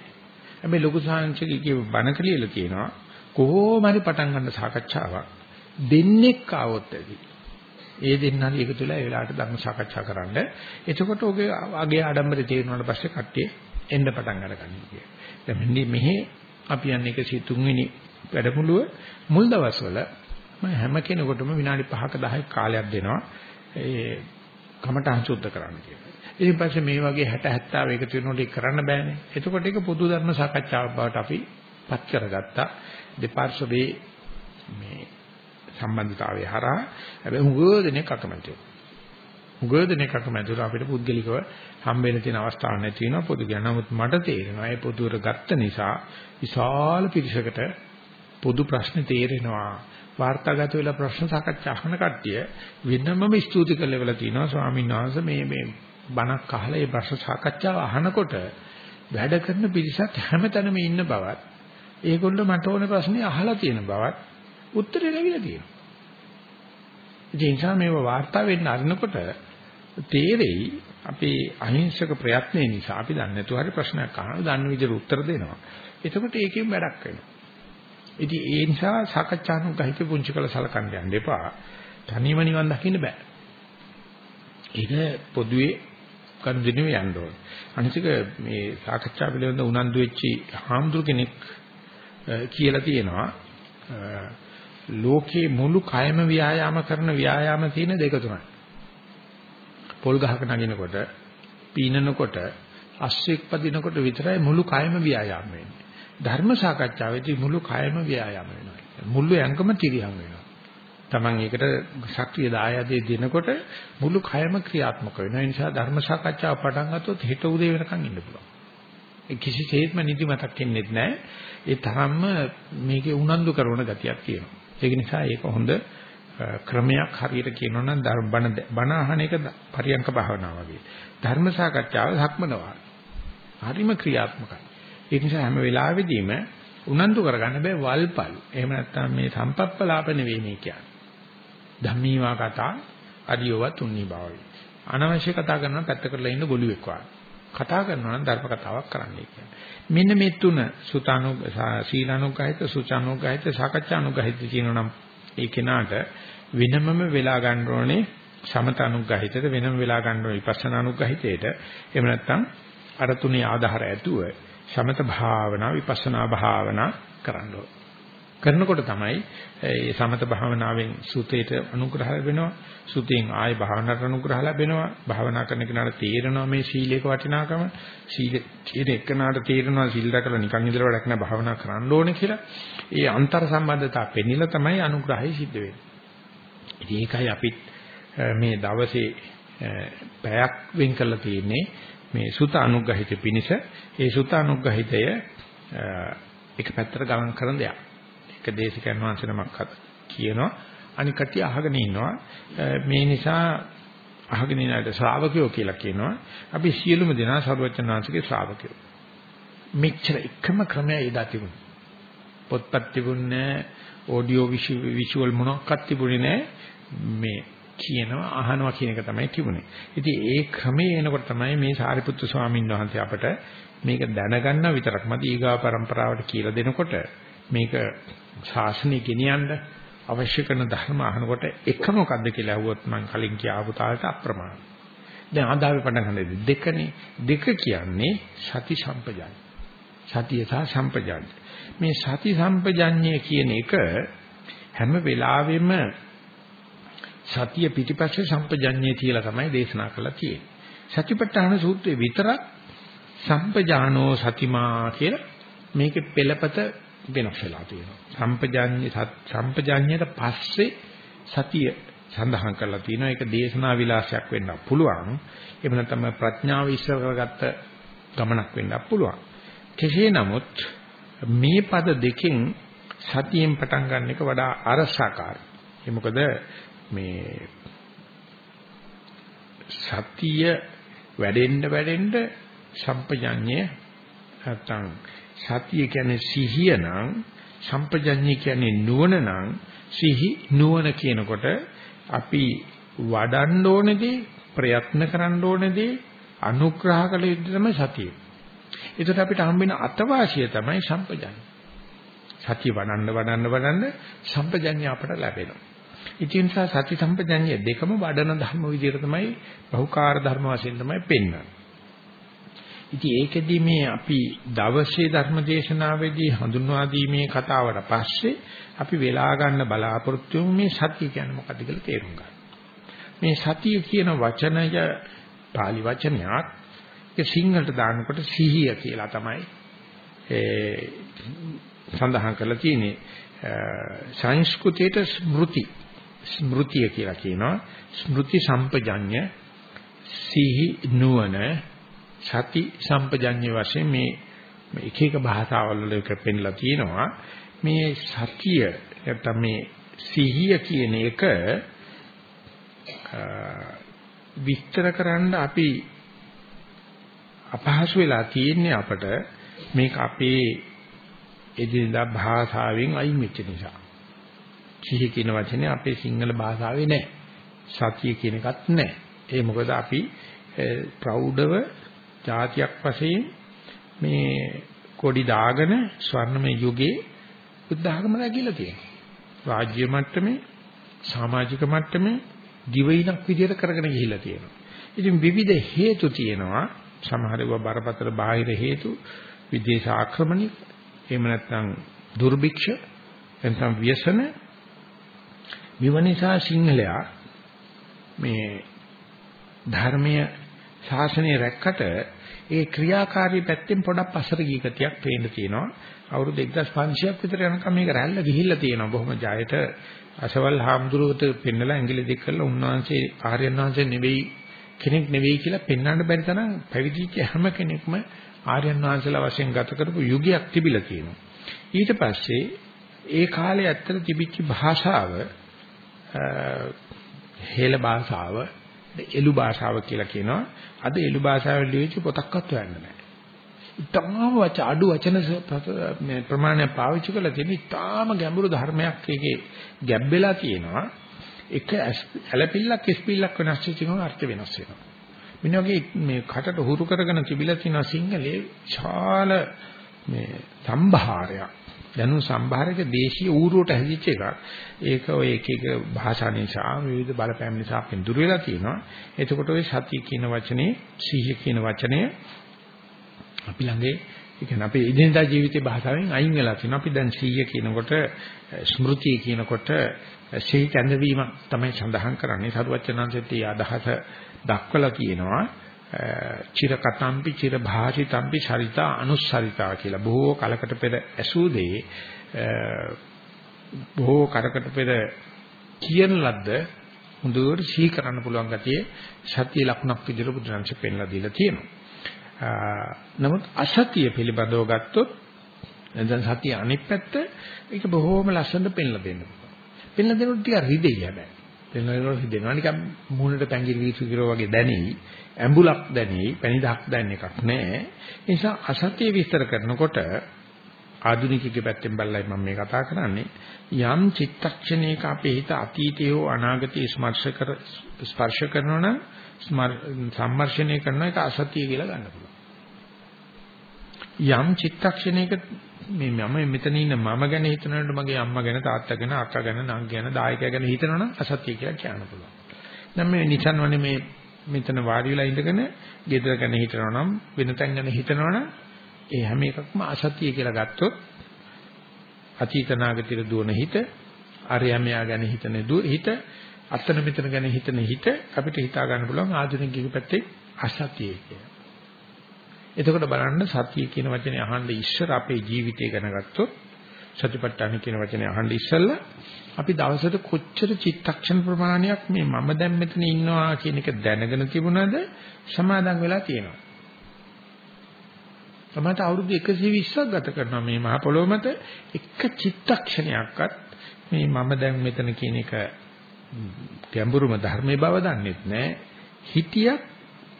හැබැයි ලොකු සාංශකයේ බණ කලියලා තියෙනවා කොහොම හරි පටන් ගන්න සාකච්ඡාවක් දෙන්නෙක් ආවොත් ඇති. ඒ දෙන්නා එකතු වෙලා ඒ වෙලාවට ධර්ම සාකච්ඡා කරන්න. එතකොට ඔගේ අගේ ආඩම්බරේ තේරුණාට පස්සේ කට්ටිය එන්න පටන් අරගන්න කිය. දැන් මෙහි අපි යන්නේ 103 වෙනි වැඩමුළුව මුල් දවස්වල මම හැම කෙනෙකුටම විනාඩි 5ක 10ක කාලයක් දෙනවා. ඒ කමටහන් සුද්ධ කරන්න කියලා. ඊට පස්සේ මේ වගේ 60 70 එකතු වෙනකොට ඒක කරන්න බෑනේ. එතකොට ඒක පොදු ධර්ම සාකච්ඡාවක් බවට අපි පත් කරගත්තා දෙපාර්ශ්වයේ මේ සම්බන්ධතාවය හරහා හැබැයි හුඟ දෙනෙක් අකමැතියි. හුඟ දෙනෙක් අකමැතිව අපිට පුද්ගලිකව හම්බෙන්න තියෙන අවස්ථාවක් නැති වෙනවා පොදු කියන. නමුත් මට තේරෙනවා ඒ පොදුවර ගත්ත නිසා විශාල පිරිසකට පොදු ප්‍රශ්න තේරෙනවා. වාර්තාගත වෙලා ප්‍රශ්න සාකච්ඡා අහන කට්ටිය වෙනමම ස්තුති කරලා තියෙනවා ස්වාමීන් වහන්සේ මේ මේ බණක් අහලා මේ ප්‍රශ්න සාකච්ඡාව අහනකොට වැඩ කරන පිරිසත් හැමතැනම ඉන්න බවත් ඒගොල්ලෝ මට ඕන ප්‍රශ්නේ අහලා තියෙන බවත් උත්තරේ ලැබිලා තියෙනවා. ඒ නිසා මේව වාර්තා වෙන්න අරිනකොට තේරෙයි අපේ අහිංසක ප්‍රයත්නය නිසා අපි දන්නේ නැතුව හරි ප්‍රශ්නයක් අහනවා දන්න විදිහට උත්තර දෙනවා. එතකොට ඒකෙන් වැඩක් වෙනවා. ඉතින් ඒ නිසා සාකච්ඡානුගහිත පුංචි කළ සලකන්න යන්න එපා. තනියම නිවන් දකින්න බෑ. ඒක පොදුවේ කන්දිනුවේ යන්න ඕන. අනිතික මේ සාකච්ඡා පිළිබඳ උනන්දු වෙච්චි හාමුදුර කෙනෙක් කියලා තියෙනවා ලෝකේ මුළු කයම ව්‍යායාම කරන ව්‍යායාම තියෙන දෙක තුනයි. පොල් ගහක නගිනකොට, පීනනකොට, අස්සෙක් පදිනකොට විතරයි මුළු කයම ව්‍යායාම වෙන්නේ. ධර්ම සාකච්ඡාවේදී මුළු කයම ව්‍යායාම වෙනවා. මුළු ඇඟම තිරියම් වෙනවා. Taman ඒකට ශක්තිය දායදේ දෙනකොට මුළු කයම ක්‍රියාත්මක වෙනවා. ඒ නිසා ධර්ම සාකච්ඡාව පටන් ගත්තොත් හෙට උදේ වෙනකන් ඉන්න පුළුවන්. ඒ කිසිසේත්ම නිදිමතක් එන්නේ නැහැ. ඒ තරම්ම මේකේ උනන්දු කරන ගතියක් තියෙනවා. ඒක නිසා ඒක හොඳ ක්‍රමයක් හරියට කියනවා නම් බණ බණ අහන එක පරියංක භාවනාව වගේ. ධර්ම සාකච්ඡාව ධක්මනවා. හරිම ක්‍රියාත්මකයි. ඒ නිසා හැම වෙලාවෙදීම උනන්දු කරගන්න බෑ වල්පල්. එහෙම නැත්නම් මේ සම්පප්පලාප නෙවෙයි මේ කියන්නේ. ධම්මීවා කතා අදියව තුන්නී බවයි. අනවශ්‍ය කතා කරනවා පැත්ත කරලා ඉන්න ගොළුෙක් වගේ. කතා කරනවා නම් ධර්ම කතාවක් කරන්නයි කියන්නේ. මෙන්න මේ තුන සුතානු සීලානුගහිත සුචානුගහිත සාකච්ඡානුගහිත කියනවා නම් ඒ කෙනාට වෙනමම වෙලා ගන්න ඕනේ සමතනුගහිතට වෙනම වෙලා ගන්න ඕනේ විපස්සනානුගහිතේට. එහෙම නැත්නම් අර තුනේ ආධාර ඇතුව සමත භාවනා විපස්සනා භාවනා කරන්න ඕනේ. කරනකොට තමයි ඒ සමත භාවනාවෙන් සුතේට අනුග්‍රහ ලැබෙනවා සුතෙන් ආය භාවනාවට අනුග්‍රහ ලැබෙනවා භාවනා කරන කෙනාට තේරෙනවා මේ සීලේක වටිනාකම සීල කියන එකනට තේරෙනවා සීල් රැකලා නිකන් ඉඳලා වැඩක් නෑ භාවනා කරන්න ඕනේ කියලා. ඒ අන්තර් සම්බන්ධතාව පෙන්නලා තමයි අනුග්‍රහය සිද්ධ වෙන්නේ. ඉතින් ඒකයි අපිත් මේ දවසේ පැයක් වෙන් කරලා තියෙන්නේ. මේ සුත අනුග්‍රහිත පිනිස ඒ සුත අනුග්‍රහිතය එක පැත්තට ගමන් කරන දෙයක්. එක දේශකයන් වහන්සේ නමක් කියනවා අනික කට්ටිය අහගෙන ඉන්නවා. මේ නිසා අහගෙන ඉන්නට ශ්‍රාවකයෝ කියලා කියනවා. අපි සියලුම දෙනා සරුවචන වහන්සේගේ ශ්‍රාවකයෝ. මෙච්චර එකම ක්‍රමය එදා තිබුණා. පොත්පත් තිබුණේ ඔඩියෝ විෂුවල් මොනක්වත් තිබුණේ නැහැ මේ කියනවා අහනවා කියන එක තමයි තිබුණේ. ඉතින් ඒ ක්‍රමයේ එනකොට තමයි මේ සාරිපුත්තු ස්වාමීන් වහන්සේ අපට මේක දැනගන්න විතරක්ම දීගා પરම්පරාවට කියලා දෙනකොට මේක ශාසනය ගෙනියන්න අවශ්‍ය කරන ධර්ම අහනකොට එක මොකද්ද කියලා අහුවොත් මම කලින් කියාපු තාලට අප්‍රමාණයි. දැන් ආදාවේ පටන් ගන්න දෙකනේ දෙක කියන්නේ සති සම්පජාඤ්ඤ. සතිය සහ සම්පජාඤ්ඤ. මේ සති සම්පජාඤ්ඤය කියන එක හැම වෙලාවෙම සතිය පිටිපස්සේ සම්පජඤ්ඤය කියලා තමයි දේශනා කරලා තියෙන්නේ. සතිපට්ඨාන සූත්‍රයේ විතරක් සම්පජානෝ සතිමා කියලා මේකේ පෙළපත වෙනස් වෙලා තියෙනවා. සම්පජාඤ්ඤ සම්පජාඤ්ඤයට පස්සේ සතිය සඳහන් කරලා තියෙනවා. ඒක දේශනා විලාසයක් වෙන්න පුළුවන්. එහෙම නැත්නම් ප්‍රඥාව ඉස්සර කරගත්ත ගමනක් වෙන්න පුළුවන්. කෙසේ නමුත් මේ පද දෙකෙන් සතියෙන් පටන් ගන්න එක වඩා අරසකාරයි. ඒ මොකද මේ සතිය වැඩෙන්න වැඩෙන්න සම්පජඤ්ඤය නැත්තම් සතිය කියන්නේ සිහිය නම් සම්පජඤ්ඤය කියන්නේ නුවණ නම් සිහි නුවණ කියනකොට අපි වඩන්න ඕනේදී ප්‍රයත්න කරන්න ඕනේදී අනුග්‍රහ කළ යුත්තේ තමයි සතිය. ඒකට අපිට හම්බෙන අතවාසිය තමයි සම්පජඤ්ඤය. සතිය වඩන්න වඩන්න වඩන්න සම්පජඤ්ඤය අපට ලැබෙනවා. ඉතින් නිසා සති සම්පජඤ්ඤය දෙකම වඩන ධර්ම විදිහට තමයි බහුකාර්ය ධර්ම වශයෙන් තමයි පෙන්වන්නේ. ඉතින් ඒකෙදි මේ අපි දවසේ ධර්ම දේශනාවේදී හඳුන්වා දීමේ කතාවට පස්සේ අපි වෙලා ගන්න බලාපොරොත්තු මේ සතිය කියන්නේ මොකක්ද කියලා තේරුම් ගන්න. මේ සතිය කියන වචනය pāli වචනයක් ඒ සිංහලට දානකොට සිහිය කියලා තමයි ඒ සඳහන් කරලා තියෙන්නේ සංස්කෘතියට ස්මෘති ස්මෘතිය කියලා කියනවා ස්මෘති සම්පජඤ්ඤ සිහි නුවණ සති සම්පජඤ්ඤ වශයෙන් මේ එක එක භාෂාවල් වල එක පෙන්ලා තියෙනවා මේ සතිය නැත්නම් මේ සිහිය කියන එක විස්තර කරන්න අපි අපහසු වෙලා තියෙන්නේ අපට මේක අපේ එදිනදා භාෂාවෙන් අයින් වෙච්ච නිසා. සිහි කියන වචනේ අපේ සිංහල භාෂාවේ නැහැ. සතිය කියන එකත් නැහැ. ඒ මොකද අපි ප්‍රෞಢව જાතියක් වශයෙන් මේ කොඩි දාගෙන ස්වර්ණමය යුගයේ බුද්ධ ආගම නැගිලා තියෙනවා. රාජ්‍ය මට්ටමේ සමාජික මට්ටමේ දිවයිනක් විදියට කරගෙන ගිහිල්ලා තියෙනවා. ඉතින් විවිධ හේතු තියෙනවා. සමහර ඒවා බරපතල බාහිර හේතු, විදේශ ආක්‍රමණික, එහෙම නැත්නම් දුර්භික්ෂ, එතන ව්‍යසන. මෙව නිසා සිංහලයා මේ ධර්මීය ශාසනය රැක්කට ඒ ක්‍රියාකාරී පැත්තෙන් පොඩක් පස්සට ගිය ගතියක් පේන්න තියෙනවා. අවුරුදු 1500ක් විතර යනකම් මේක රැල්ල ගිහිල්ලා තියෙනවා. බොහොම ජයට අසවල් හාමුදුරුවෝට පෙන්නලා ඇඟිලි දික් කරලා උන්වහන්සේ ආර්යයන් වහන්සේ නෙවෙයි කෙනෙක් නෙවෙයි කියලා පෙන්වන්න බැරි තරම් පැවිදිච්ච හැම කෙනෙක්ම ආර්යයන් වහන්සේලා වශයෙන් ගත කරපු යුගයක් තිබිලා තියෙනවා. ඊට පස්සේ ඒ කාලේ ඇත්තට තිබිච්ච භාෂාව හේල භාෂාව එළු භාෂාව කියලා කියනවා. අද එළු භාෂාවෙන් ලියවිච්ච පොතක්වත් හොයන්න බෑ. ඉතාම වච අඩු වචන මේ ප්‍රමාණය පාවිච්චි කරලා තියෙන ඉතාම ගැඹුරු ධර්මයක් ඒකේ ගැබ්බෙලා තියෙනවා. එක ඇලපිල්ලක් ස්පිල්ලක් වෙනස් වෙච්ච ගමන් අර්ථ වෙනස් වෙනවා. මෙන්න වගේ මේ කටට හුරු කරගෙන තිබිලා තියෙන සිංහලේ ශාල මේ සම්භාරයක් දැනු සම්භාරයක දේශීය ඌරුවට හැදිච්ච එකක්. ඒක ඔය එක එක භාෂා නිසා විවිධ බලපෑම් නිසා අපෙන් දුර වෙලා තියෙනවා. එතකොට ඔය සතිය කියන වචනේ, සිහිය කියන වචනය අපි ළඟේ ඒ කියන්නේ අපේ ඉදිනදා ජීවිතේ භාෂාවෙන් අයින් වෙලා තියෙනවා. අපි දැන් සිහිය කියනකොට ස්මෘතිය කියනකොට සිහි කැඳවීම තමයි සඳහන් කරන්නේ. සරුවචනංශයේ ඒ අදහස දක්වලා තියෙනවා. චිර කතම්පි චිර භාසිතම්පි චරිතා අනුස්සරිතා කියලා බොහෝ කලකට පෙර ඇසූ දේ බොහෝ කරකට පෙර කියන ලද්ද හොඳට සිහි කරන්න පුළුවන් ගතියේ සත්‍ය ලක්ෂණක් විදිහට බුදුරජාණන් පෙන්ලා දීලා තියෙනවා. නමුත් අසතිය පිළිබඳව ගත්තොත් දැන් සතිය අනිත් පැත්ත ඒක බොහොම ලස්සනට පෙන්ලා දෙන්න පුළුවන්. පෙන්ලා දෙනකොට ටික රිදෙයි හැබැයි. පෙන්ලා දෙනකොට රිදෙනවා නිකන් මූණට පැංගිරි වීසු කිරෝ වගේ දැනෙයි. ඇඹුලක් දැනෙයි, පැණිදහක් දැනෙන එකක් නැහැ. ඒ නිසා අසතිය විස්තර කරනකොට ආධුනිකයෙකුගේ පැත්තෙන් බලලා මම මේ කතා කරන්නේ යම් චිත්තක්ෂණයක අපේ හිත අතීතය හෝ අනාගතය ස්පර්ශ කර ස්පර්ශ කරනවා නම් සම්මර්ෂණය කරන එක අසතිය කියලා ගන්න පුළුවන්. යම් චිත්තක්ෂණයක මේ මම මෙතන ඉන්න මම ගැන හිතනකොට මගේ අම්මා ගැන තාත්තා ගැන අක්කා ගැන නංගි ගැන දායකයා ගැන හිතනවනම් අසතිය කියලා කියන්න පුළුවන්. දැන් මේ නිසන්වනේ මේ මෙතන වාඩි වෙලා ඉඳගෙන ගෙදර ගැන හිතනවා නම් වෙන තැන් ගැන හිතනවා නම් ඒ හැම එකක්ම අසතිය කියලා ගත්තොත් අතීත නාගතිර දුවන හිත අරයමයා ගැන හිතන හිත අතන මෙතන ගැන හිතන හිත අපිට හිතා ගන්න පුළුවන් ආධුනිකයෙකු පැත්තේ අසතිය කියලා. එතකොට බලන්න සතිය කියන වචනේ අහන්න ඉස්සර අපේ ජීවිතය ගැන ගත්තොත් සතිපට්ඨාන කියන වචනේ අහන්න ඉස්සෙල්ලා අපි දවසට කොච්චර චිත්තක්ෂණ ප්‍රමාණයක් මේ මම දැන් මෙතන ඉන්නවා කියන එක දැනගෙන තිබුණාද සමාදන් වෙලා තියෙනවා. සමහරට අවුරුදු 120ක් ගත කරනවා මේ මහ පොළොව මත එක චිත්තක්ෂණයක්වත් මේ මම දැන් මෙතන කියන එක ගැඹුරුම ධර්මයේ බව දන්නෙත් නැහැ. හිතියක්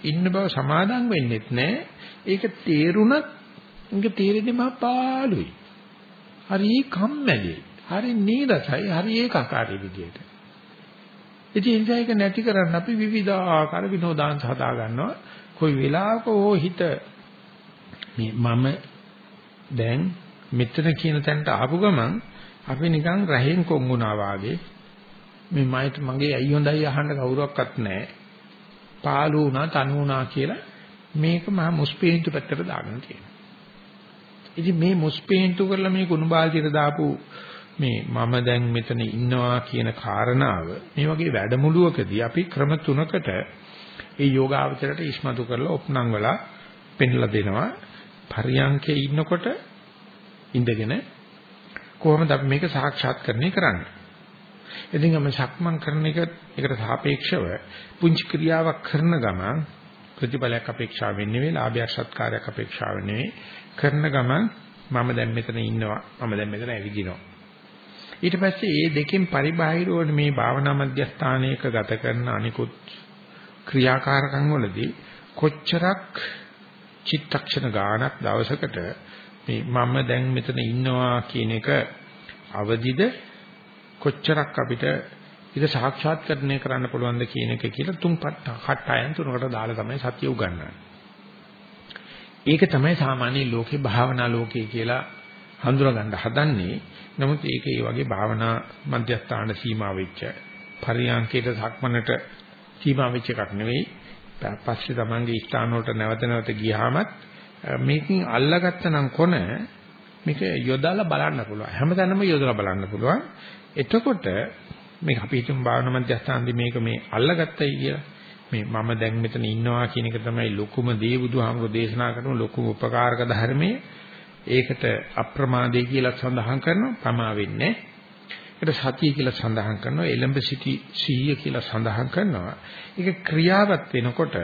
ඉන්න බව සමාදන් වෙන්නෙත් නැහැ. ඒක තේරුණත් ඒක තේරෙන්නේ මහා පාළුයි. හරි කම්මැලි. හරි නීරසයි. හරි ඒකාකාරී විදියට. ඉතින් ඒක නැති කරන්න අපි විවිධාකාර විනෝදාංශ හදා ගන්නවා. කොයි වෙලාවක ඕ හිත මේ මම දැන් මෙතන කියන තැනට ආපු ගමන් අපි නිකන් රහෙන් කොංගුණා වාගේ මේ මයිත් මගේ ඇයි හොඳයි අහන්න කවුරක්වත් නැහැ. පාළු වුණා තනු වුණා කියලා මේක මහා මුස්පීන්තු පැත්තට දාගෙන තියෙනවා. ඉතින් මේ මුස්පීන්තු කරලා මේ කුණු බාල්දියට දාපු මේ මම දැන් මෙතන ඉන්නවා කියන කාරණාව මේ වගේ වැඩමුළුවකදී අපි ක්‍රම තුනකට ඒ යෝගාවචරයට ඉස්මතු කරලා ඔප්නම් වලා පෙන්ලා දෙනවා පරියංකේ ඉන්නකොට ඉඳගෙන කොහොමද අපි මේක සාක්ෂාත්කරණය කරන්නේ? ඉතින් අපි සක්මන් කරන එක එකට සාපේක්ෂව පුංචි ක්‍රියාවක් කරන ගමන් ප්‍රතිඵලයක් අපේක්ෂා වෙන්නේ නෙවෙයි, ලාභයක් සත්කාරයක් අපේක්ෂා වෙන්නේ නෙවෙයි. කරන ගමන් මම දැන් මෙතන ඉන්නවා, මම දැන් මෙතන ඇවිදිනවා. ඊට පස්සේ මේ දෙකෙන් පරිබාහිරව මේ භාවනා මධ්‍යස්ථානයක ගත කරන අනිකුත් ක්‍රියාකාරකම් වලදී කොච්චරක් චිත්තක්ෂණ ගානක් දවසකට මේ මම දැන් මෙතන ඉන්නවා කියන එක අවදිද කොච්චරක් අපිට ඒක සාක්ෂාත්කරණය කරන්න පුළුවන්ද කියන එක කියලා තුන් කට්ටයන් තුනකට දාලා තමයි සතිය උගන්වන්නේ. ඒක තමයි සාමාන්‍ය ලෝකේ භාවනා ලෝකේ කියලා හඳුනා ගන්න හදන්නේ. නමුත් ඒක ඒ වගේ භාවනා මධ්‍යස්ථාන සීමා වෙච්ච පරියන්කේට සක්මනට සීමා වෙච්ච එකක් නෙවෙයි. පස්සේ තමන්ගේ ස්ථාන වලට නැවත නැවත ගියාමත් මේකෙන් අල්ලගත්ත නම් කොන මේක යොදලා බලන්න පුළුවන්. හැමතැනම යොදලා බලන්න පුළුවන්. එතකොට මේක අපි හිතමු භාවනා මධ්‍යස්ථානදී මේක මේ අල්ලගත්තයි කියලා. මේ මම දැන් මෙතන ඉන්නවා කියන එක තමයි ලොකුම දේ බුදුහාමුදුරෝ දේශනා කරන ලොකුම උපකාරක ධර්මයේ. ඒකට අප්‍රමාදේ කියලා සඳහන් කරනවා. පමා වෙන්නේ. ඒකට සතිය කියලා සඳහන් කරනවා. එලඹ සිටි සිහිය කියලා සඳහන් කරනවා. ඒක ක්‍රියාවත් වෙනකොට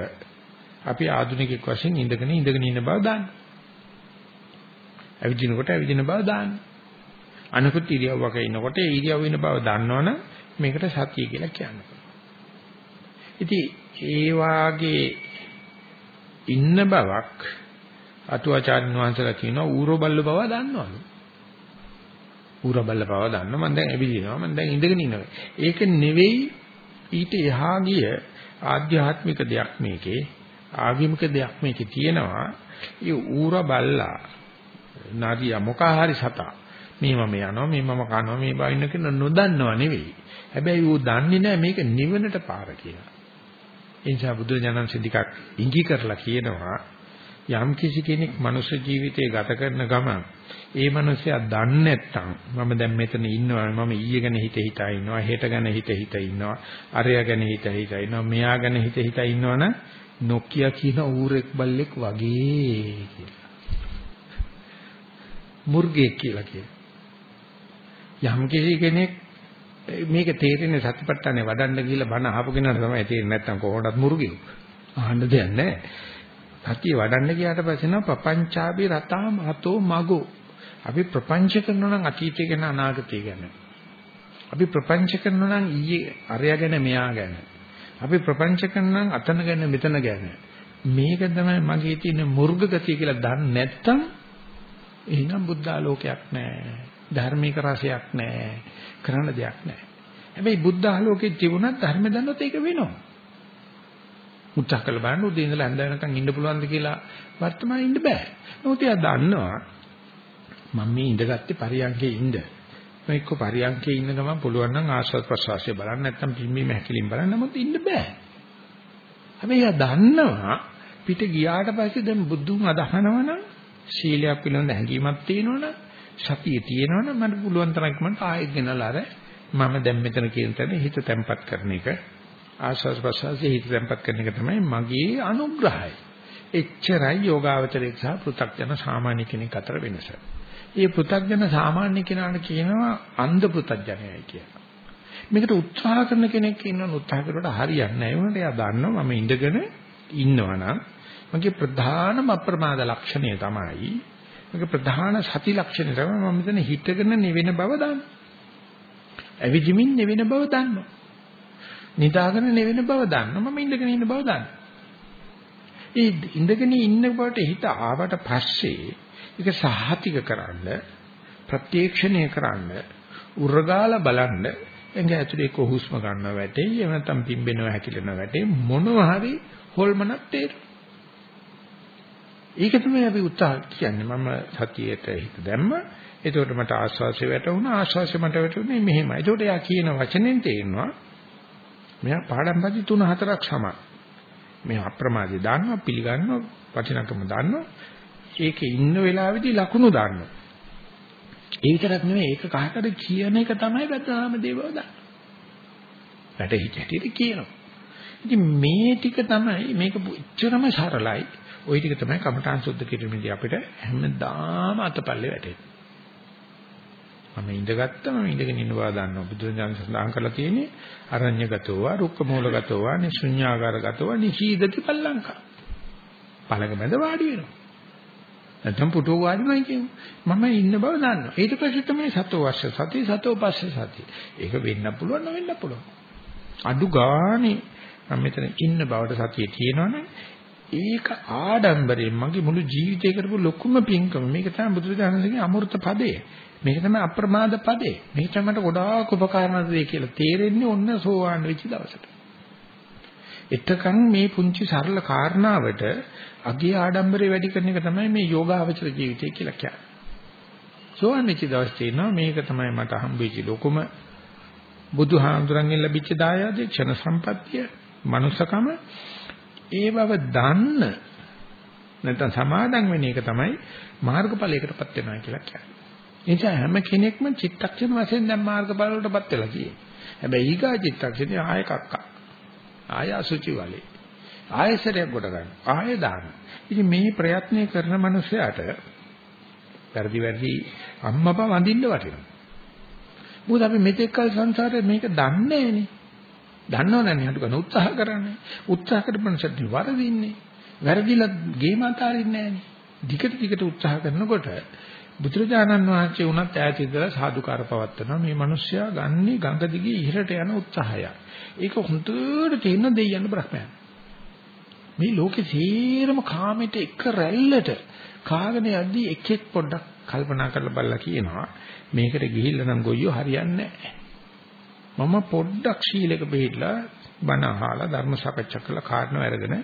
අපි ආධුනිකෙක් වශයෙන් ඉඳගෙන ඉඳගෙන ඉන්න බව දාන්න. ඇවිදිනකොට ඇවිදින බව දාන්න. අනිකුත් ඉරියව්වක ඉන්නකොට ඒ ඉරියව්ව ඉන්න බව දන්නවනම් මේකට සතිය කියලා කියනවා. ඉතින් ඒ වාගේ ඉන්න බවක් අතුවාචාර්ය වංශලා කියනවා ඌරෝ බල්ල බව දන්නවලු. ඌරෝ බල්ල බව දන්නවා මම දැන් ඇවිදිනවා මම දැන් ඉඳගෙන ඉන්නවා. ඒක නෙවෙයි ඊට එහා ගිය ආධ්‍යාත්මික දෙයක් මේකේ ආගමික දෙයක් මේකේ තියෙනවා. ඒ ඌර බල්ලා නාදියා මොකා හරි සතා මේ මම යනවා මේ මම කනවා මේ බයින්න කියන නොදන්නව නෙවෙයි. හැබැයි ඌ දන්නේ නැහැ මේක නිවනට පාර කියලා. ඒ නිසා බුදුරජාණන් ශ්‍රීදිකක් ඉඟි කරලා කියනවා යම් කිසි කෙනෙක් මනුෂ්‍ය ජීවිතය ගත කරන ගමන් ඒ මනුස්සයා දන්නේ නැත්තම් මම දැන් මෙතන ඉන්නවා මම ඊයේ ගැන හිත හිතා ඉන්නවා හෙට ගැන හිත හිත ඉන්නවා අරයා ගැන හිත හිතා ඉන්නවා මෙයා ගැන හිත හිතා ඉන්නවනම් නොකිය කියන ඌරෙක් බල්ලෙක් වගේ කියලා. මුර්ගෙක් කියලා කියනවා. යම් කිසි කෙනෙක් මේක තේරෙන්නේ සතිපට්ඨානේ වඩන්න ගිහිල්ලා බණ අහපු කෙනාට තමයි තේරෙන්නේ නැත්තම් කොහොමදත් මුර්ගෙක්. අහන්න දෙයක් නැහැ. සතිය වඩන්න ගියාට පස්සේ නම් පపంచාබි රතා මතෝ මගෝ. අපි ප්‍රපංච කරනවා නම් අතීතය ගැන අනාගතය ගැන. අපි ප්‍රපංච කරනවා නම් ඊයේ අරයා ගැන මෙයා ගැන. අපි ප්‍රපංච කරනවා නම් අතන ගැන මෙතන ගැන. මේක තමයි මගේ තියෙන මුර්ග ගතිය කියලා දන්නේ නැත්තම් එහෙනම් බුද්ධ ආලෝකයක් නැහැ. ධර්මික රසයක් නැහැ. කරන්න දෙයක් නැහැ. හැබැයි බුද්ධ ආලෝකේ තිබුණත් ධර්ම දන්නොත් ඒක වෙනවා. උත්සාහ කළ බලන්න උදේ ඉඳලා හැන්ද වෙනකන් ඉන්න පුළුවන්ද කියලා වර්තමානයේ ඉන්න බෑ. මොකද එයා දන්නවා මම මේ ඉඳගත්තේ පරියන්කේ ඉන්න. මම එක්ක පරියන්කේ ඉන්න ගමන් පුළුවන් නම් ආස්වාද ප්‍රසවාසය බලන්න නැත්නම් පිම්බීම හැකිලින් බලන්න නමුත් ඉන්න බෑ. හැබැයි එයා දන්නවා පිට ගියාට පස්සේ දැන් බුදුන් අදහනවනම් ශීලයක් පිළිබඳ හැඟීමක් තියෙනවනම් සතිය තියෙනවනම් මට පුළුවන් තරම් මට ආයෙත් ගෙනලා අර මම දැන් මෙතන කියන තැන හිත තැම්පත් කරන එක ආස්වාස් ප්‍රසවාසයේ හිත තැම්පත් කරන එක තමයි මගේ අනුග්‍රහය. එච්චරයි යෝගාවචරයේ සහ පෘථග්ජන සාමාන්‍ය කෙනෙක් අතර වෙනස. මේ පෘථග්ජන සාමාන්‍ය කෙනාට කියනවා අන්ධ පෘථග්ජනයයි කියලා. මේකට උත්සාහ කරන කෙනෙක් ඉන්නවන උත්සාහ කරුවට හරියන්නේ නැහැ. ඒකට එයා දන්නවා මම ඉඳගෙන ඉන්නවනම් මගේ ප්‍රධානම අප්‍රමාද ලක්ෂණය තමයි මේක ප්‍රධාන සති ලක්ෂණය තමයි මම මෙතන හිතගෙන නෙවෙන බව දන්නවා. ඇවිදිමින් නෙවෙන බව දන්නවා. නිදාගෙන නෙවෙන බව දන්නවා. මම ඉඳගෙන ඉන්න බව දන්නවා. ඒ ඉඳගෙන ඉන්න බවට හිත ආවට පස්සේ ඒක සහතික කරන්න ප්‍රත්‍යක්ෂණය කරන්න උරගාලා බලන්න එංග ඇතුලේ කො හුස්ම ගන්නවා වැටේ එහෙම නැත්නම් පිම්බෙනවා හැකිලෙනවා වැටේ මොනවා හරි හොල්මනක් තේරෙනවා ඒක තමයි අපි උත්සාහ කියන්නේ. මම සතියේට හිත දැම්ම. එතකොට මට ආස්වාසිය වැටුණා. ආස්වාසිය මට වැටුනේ මෙහෙමයි. එතකොට එයා කියන වචනෙන් තේරෙනවා. මෙයා පාඩම් පදි 3 4ක් සමාන. මේ අප්‍රමාදී දාන්නවා, පිළිගන්නවා, වචනකම දාන්නවා. ඒකේ ඉන්න වෙලාවේදී ලකුණු දාන්නවා. ඒ විතරක් නෙමෙයි ඒක කහකට කියන එක තමයි වැදගත්ම දේ බව දාන්න. වැටහිච්ච හැටියට කියනවා. ඉතින් මේ ටික තමයි මේක එච්චරම සරලයි. ওই ටික තමයි කමඨාන් සුද්ධ කිරීමේදී අපිට හැමදාම අතපල්ලේ වැටෙන්නේ. මම ඉඳගත්තම ඉඳගෙන ඉන්න බව දන්නවා. බුදුරජාණන් සඳහන් කරලා තියෙන්නේ අරඤ්‍යගතෝවා, රුක්කමූලගතෝවා, නිශුඤ්ඤාගාරගතෝවා, නිශීදති පල්ලංකා. පළඟ මැද වාඩි වෙනවා. නැත්නම් පුටුව වාඩිමයි කියමු. මම ඉන්න බව දන්නවා. ඊට පස්සේ තමයි සතෝ වස්ස සති සතෝ පස්ස සති. ඒක වෙන්න පුළුවන් නොවෙන්න පුළුවන්. අඩු ගානේ මම මෙතන ඉන්න බවට සතිය තියෙනවනේ ඒක ආඩම්බරයෙන් මගේ මුළු ජීවිතේ කරපු ලොකුම පින්කම. මේක තමයි බුදුරජාණන්සේගේ අමෘත පදේ. මේක තමයි අප්‍රමාද පදේ. මේක තමයි මට ගොඩාක් උපකාරණ දෙය කියලා තේරෙන්නේ ඔන්න සෝවාන් වෙච්ච දවසට. එතකන් මේ පුංචි සරල කාරණාවට අගේ ආඩම්බරේ වැඩි කරන එක තමයි මේ යෝගාවචර ජීවිතය කියලා කියන්නේ. සෝවාන් වෙච්ච දවස් තියෙනවා මේක තමයි මට හම්බෙච්ච ලොකුම බුදුහාමුදුරන්ගෙන් ලැබිච්ච දායාදේ ක්ෂණ සම්පත්තිය, මනුස්සකම ඒ බව දන්න නැත්නම් සමාදන් වෙන එක තමයි මාර්ගඵලයකටපත් වෙනවා කියලා කියන්නේ. ඒ නිසා හැම කෙනෙක්ම චිත්තක්ෂණ වශයෙන් දැන් මාර්ගඵලවලටපත් වෙලා තියෙන්නේ. හැබැයි ඊගා චිත්තක්ෂණේ ආය කක්කා. ආය අසුචි වලේ. ආයසරයක් කොට ගන්න. ආය දාන. ඉතින් මේ ප්‍රයත්නය කරන මනුස්සයාට වැඩි වැඩි අම්මපා වඳින්න වටිනවා. මොකද අපි මෙතෙක් කල සංසාරේ මේක දන්නේ නැහනේ. දන්නවනේ අඩු කරන උත්සාහ කරන්නේ. උත්සාහ කරපන්සත් වරදින්නේ. වැරදිලා ගේම අතාරින්නේ නැහනේ. දිගට දිගට උත්සාහ කරනකොට බුදුරජාණන් වහන්සේ උනත් ඈත ඉඳලා සාදුකාර පවත්වනවා මේ මිනිස්සයා ගන්නේ ගඟ දිගේ ඉහළට යන උත්සාහය. ඒක හොඳට තේින්න දෙයයන් බ්‍රහ්මයන්. මේ ලෝකේ සීරම කාමෙට එක රැල්ලට කාගෙන යද්දී එක් එක් පොඩ්ඩක් කල්පනා කරලා බලලා කියනවා මේකට ගිහිල්ලා නම් ගොයියෝ හරියන්නේ නැහැ. මම පොඩ්ඩක් ශීලයක බෙහෙట్లా බණ අහලා ධර්ම සාකච්ඡා කරලා කාරණා අරගෙන